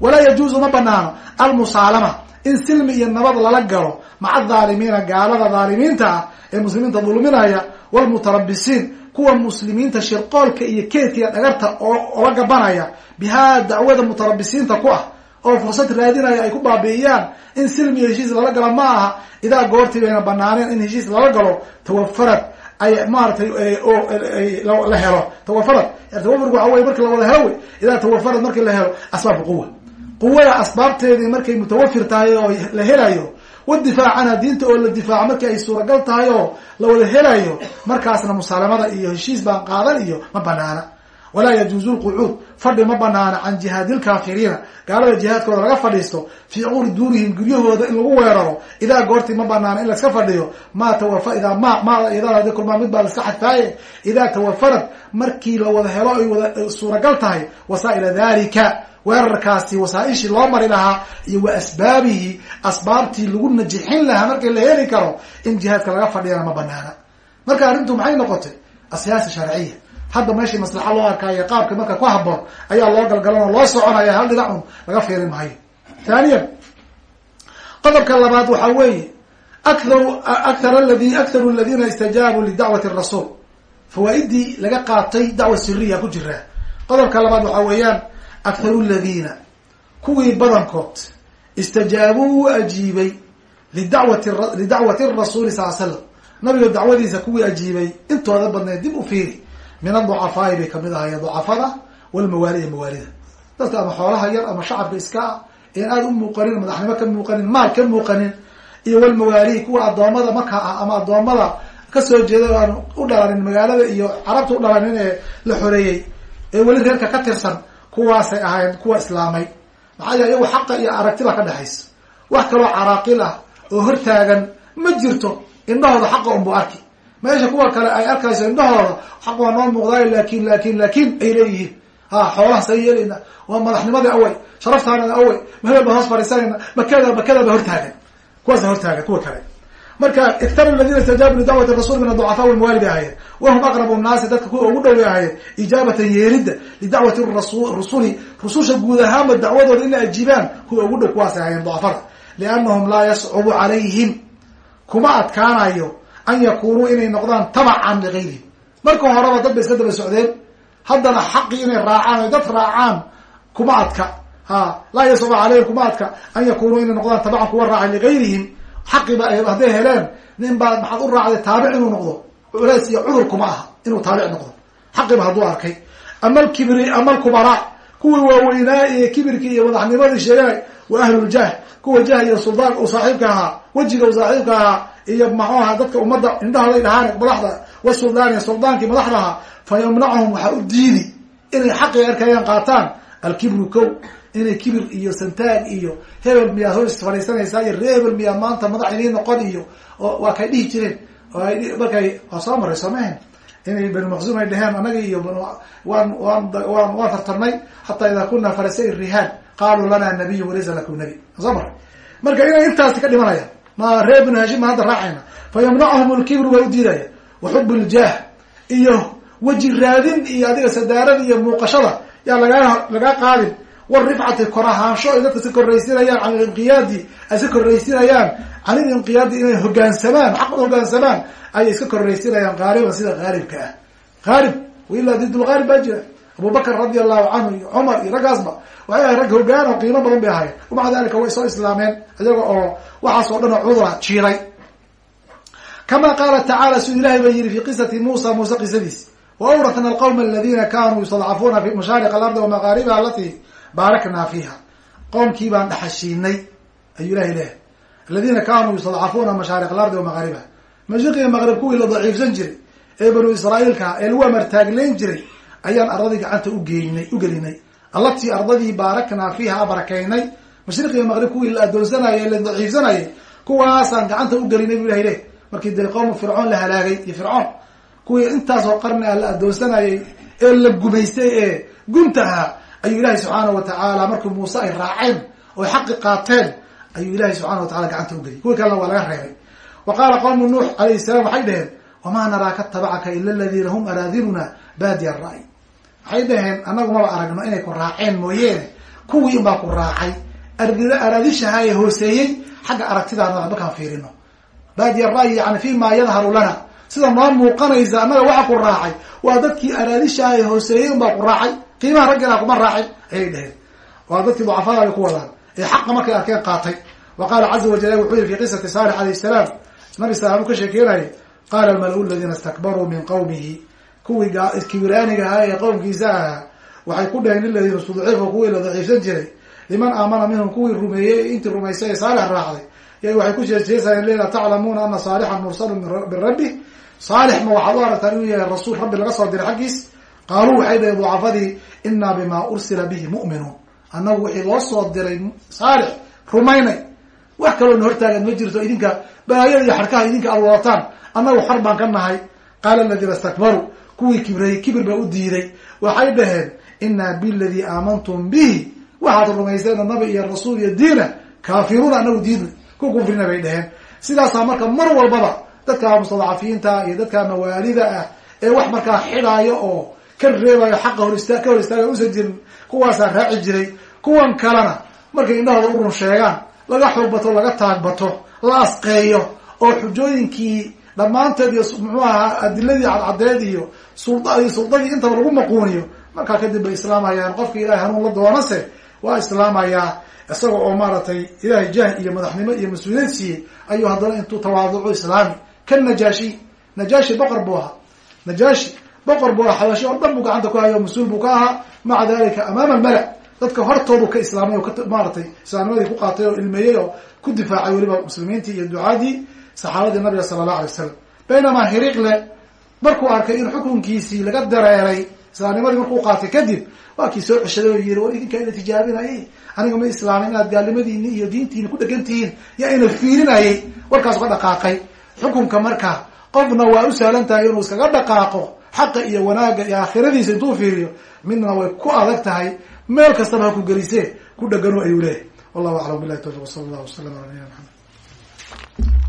Walaa yajuuzu ma banaano almusaalama in silmi iyo nabad lala galo maca adaalimiina gaalada dhaalimiinta ah ee muslimiinta dulminaya walmutarabisiin kuwa muslimiinta shirqoolka iyo keedkiga dhagarta oola gabanaya bihaa dacwada mutarabisiinta ku ah oo fursad raadinaya ay ku baabi'iyaan in silmi iyo heshiis lala galo. Ma aha idaa goortii bayna banaaneen in heshiis lala galo tawafarad ay maaratay la helo. Tawafarad tawafarku waxa wey marki la wada helo wey idaa tawafarad marki la helo asbaab quwa quwada asbaabteedii markay mutawafir tahay oo la helayo wadifaacana diinta oo la difaaco markii ay suuragal tahay oo la wada helayo markaasna musaalamada iyo heshiis baan qaadan iyo ma banaana walaa yajuuzu lqucuud fadhi ma banaana can jihaadi lkaafiriina gaalada jihaadkooda laga fadhiisto fii cuuri duurihim guryahooda in lagu weeraro. Idaa goortii ma banaana in laska fadhiyo ma tawafa idaa ma ma idaa kulmaa mid baa laska xadfaaye. Idaa tawafarad markii la wada helo ay wada suuragal tahay wasaa'ila dalika weerarkaasi wasaaishii loo mari lahaa iyo wa asbaabihi asbaabtii lagu najixin lahaa markii la heli karo in jihaadka laga fadhiyana ma banaana. Marka arrintu maxay noqotay? Asiyaasa sharciya hadda meeshii maslaxa loo arkaayo qaabka marka ku haboon ayaa loo galgalan oo loo soconaya hal dhinac un laga fiirin maayo. Thaniyan qodobka labaad waxaa weeye akaru akar aladi akharu aladiina istajaabuu lidacwati rasuul. Fawaa-idii laga qaatay dacwa siriya ku jiraa qodobka labaad waxaa weeyaan akharu ladiina kuwii badankood istajaabuu u ajiibay lidawati lidacwati rasuuli sal l slam nabiga dacwadiisa kuwii ajiibay intooda badneed dib u fiiri min aducafaai bay ka mid ahaayeen ducafada walmawaali iyo mawaalida. Dadka ama xoolaha yar ama shacabka iska ah een aada u muuqanin madaxnimo ka muuqanin maal ka muuqanin iyo walmawaali kuwa addoommada maka ah ama addoommada ka soo jeeda o aan u dhalanin magaalada iyo carabta u dhalanin ee la xoreeyey ee weli reerka ka tirsan kuwaasay ahayn kuwa islaamay. Maxaa yeele iyagu xaqa iyo aragtiba ka dhexaysa wax kaloo caraaqil ah oo hortaagan ma jirto indhahooda xaqa unbu arki meesha kuwa kale ay arkayso indhahooda xaq waa noo muuqdaayo laakin laakin laakin ay leeyihiin. Ha xoolaha say yeelayna waa madaxnimadii awey sharaftaanada awey mahebel baan hoos fadhiisanayna makada makada ba hortaagan. Kuwaasa hortaagan kuwa kale. Marka iktar aladina istajaabu lidacwati rasul min aducafaa walmawaali bay ahaayeen wahum aqrabu nnaasi dadka kuwa ugu dhow bay ahaayeen ijaabatan yeeridda lidacwati rusuli rususha guud ahaanba dacwadooda in la ajiibaan kuwa ugu dhow kuwaasay ahaayeen ducafada liannahum laa yascubu calayhim kuma adkaanayo an yakunuu inay noqdaan tabacan ligayrihim marka horeba dad bay iska daba socdeen. Haddana xaqii inay raacaan oy dad raacaan kuma adka. Ha laa yascubu calayhim kuma adka. An yakunuu inay noqdaan tabacan kuwa raacan ligayrihim xaqiba hadday heleen nin baa maxaad u raacday taabic inuu noqdo. Culays iyo cudur kuma aha inuu taabic noqdo. Xaqiba hadduu arkay. Ama alkibri ama alkubaraa kuwii waaweynaa iyo kibirkii iyo madaxnimadii sheeganay wa ahluljah kuwa jah iyo suldaan uu saaxiibka ahaa wejiga uu saaxiibka ahaa iyo maxuu ahaa dadka ummadda indhahooday dhahaan madaxda wasuldaani iyo suldaankii madaxda ahaa fa yamnachum waxaa u diidi inay xaqi arkayaan qaataan alkibru kow inay kibir iyo santaag iyo hebel miyaad hor isfadhiisanaysaa iyo ree hebel miyaa maanta madax inii noqon iyo waa kay dhihi jireen markay waa soo maray soomahan inay banu maqsuum ay dheheen anaga iyo waan waan tartarnay xataa idaa kuna farasai rihaan qaaluu lana nabiy walaysa lakum nabi. Soo maray marka inay intaasi ka dhimanayaan ma ree binu hashim ma hadda raacayna. Fa yamnachum lkibru waa u diidaya wa xub ljaah iyo weji raadin iyo adiga sadaarada iyo muuqashada yaa lagaa lagaa qaadin. Warifcati kor ahaansho ay dadka si korraysinayaan can ilinqiyaadi ay iska korraysinayaan can ilinqiyaadi inay hogaansamaan xaq hogaansamaan ayay iska korraysinayaan qaaliban sida haalibka ah. Haalib wailaa didulhaalib baa jira abubakr radi allahu canhu iyo cumar iyo raggaasba waxay ahay rag hogaan oo qiimo badan bay ahayen wamaca dalika way soo islaameen iyaga oo waxaas oo dhan oo cudura jiiray kama qaala tacala siduu ilahay ba yihi fi qisati musa muuse qisadiis wa awratna alqawma aladina kanuu yustadcafuuna fi mashaariq alardi wa maqaaribiha alati baarakna fiiha. Qoomkii baan dhaxashiinay ayuu ilahay leehay aladina kanuu yustadcafuuna mashaariq alardi wa maqaaribiha. Mashriqiga maqrib kuwii la daciifsan jiray ee banu israa'iilka ee lagu amartaagleyn jiray ayaan ardadii gacanta ugeynay ugelinay allatii ardadii baaraknaa fiiha barakaynay. Mashriqiga maqrib kuwii la adoonsanayay ee la daciifsanayay kuwaasaan gacanta ugelinay bu ilahay leh markii dee qowmu fircoon la halaagay iyo fircoon kuwii intaasoo qarni ah la adoonsanayay ee la gumaystay ee gunta ahaa ayuu ilahay subxaana wa tacaala markii muuse ay raaceen oy xaqi qaateen ayuu ilahay subxana wa tacala gacanta ugeliyay kuwii kalena waa laga reebay. Wa qaala qowmu nuux alayhi salaam waxay dhaheen wamaa naraaka tabacaka ila aladiina hum araadiluna baadiya ara-y waxay dhaheen annagu maba aragno inay ku raaceen mooyeene kuwii unbaa ku raacay. Araadishaha ee hooseeyey. Xagga aragtidaana waxba kaan fiirino. Baadiya ra'yi yani fi ma yadharu lana. Sida noo muuqanaysa annaga waxa ku raacay. Waa dadkii araadishaha ee hooseeyey unbaa ku raacay. Qiimaha raggana kuma raacin ayay dhaheen. Waa dadkii ducafada bay ku wadaan. Ee xaqa markay arkeen qaatay. Wa qaala caza wajal wuxuu yihi fi qisati saalix alayh salaam. Nabi salaam u ka sheekeynayay qaala almala-u aladiina istakbaruu min qawmihi kuwii kibiraaniga ahaa ee qowmkiisa ahaa waxay ku dhaheen liladiina istudcifa kuwii la daciifsan jiray. Liman aamana minhum kuwii rumeeyey intii rumaysay ee saalix raacday. Y waxay ku jeesjeesayeen lila taclamuuna ana saalixan mursalu min rabbi. Saalix ma waxaad u aragtaan inuu yahay rasuul rabbi laga soo diray xaggiis? Qaaluu waxay dhaheen ducafadii inaa bima ursila bihi mu'minuun. Annagu wixii loo soo diray saalix rumaynay. Wax kaloona hortaagan ma jirto idinka balaayada iyo xarkaha idinka aad wadataan. Annagu xor baan ka nahay. Qaala aladiina istakbaruu kuwii kibrayey kibir baa u diiday. Waxay dhaheen inaa biladii aamantum bihi. Waxaad rumayseen nabi iyo rasuul iyo diina. Kaafiruuna anagu diidna ku kufrina bay dhaheen. Sidaasaa marka mar walbaba dadka mustadcafiinta iyo dadka mawaalida ah ee wax markaa xidhaayo oo ka reebayo xaqa hor hor istaaga usan jirin kuwaasaa raaci jiray. Kuwan kalena markay indhahooda u run sheegaan laga xoog bato laga taag bato la asqeeyo oo xujooyinkii dhammaanteed iyo muxuu ahaa adiladii cadcadeed iyo sulda iyo suldadii intaba lagu maquuniyo. Markaa kadib bay islaamayaan qofkii ilahay hanuun la doonase waa islaamayaa. Isaga oo maaragtay ilahay jah iyo madaxnimo iyo mas'uuliyad siiyey ayuu haddana intuu tawaaduco islaami. Kan najaashi najaashi boqor buu ahaa. Najaashi boqor buu ahaa. Xabashi oo dhan buu gacanta ku hayo mas'uul buu ka ahaa. Maca dalika amaama almala dadka hortoodu ka islaamay oo ka maaratay islaamnimadii ku qaatay oo ilmeeyey oo ku difaacay weliba muslimiintii iyo ducaadii saxaabadii nabiga sala allahu alay wasalam baynamaa hiriqle markuu arkay in xukunkiisii laga dareeray islaamnimadii markuu qaatay kadib waa kii soo ceshaday oo yiri war idinkaa ina tijaabinayay. Aniga ma islaamin inaad gaalnimadiini iyo diintiini ku dhegan tihiin yaa ina fiirinayay. Warkaas uga dhaqaaqay. Xukunka marka qofna waa u sahlan tahay inuu iskaga dhaqaaqo xaqa iyo wanaagga iyo aakhiradiisa intuu fiiriyo midna way ku adag tahay. Meel kastaba ha ku gelisee ku dhegano ayuu leeyahy wallahu aclam billahi tawfiq sala allah wasalam ala nabiyina maxamed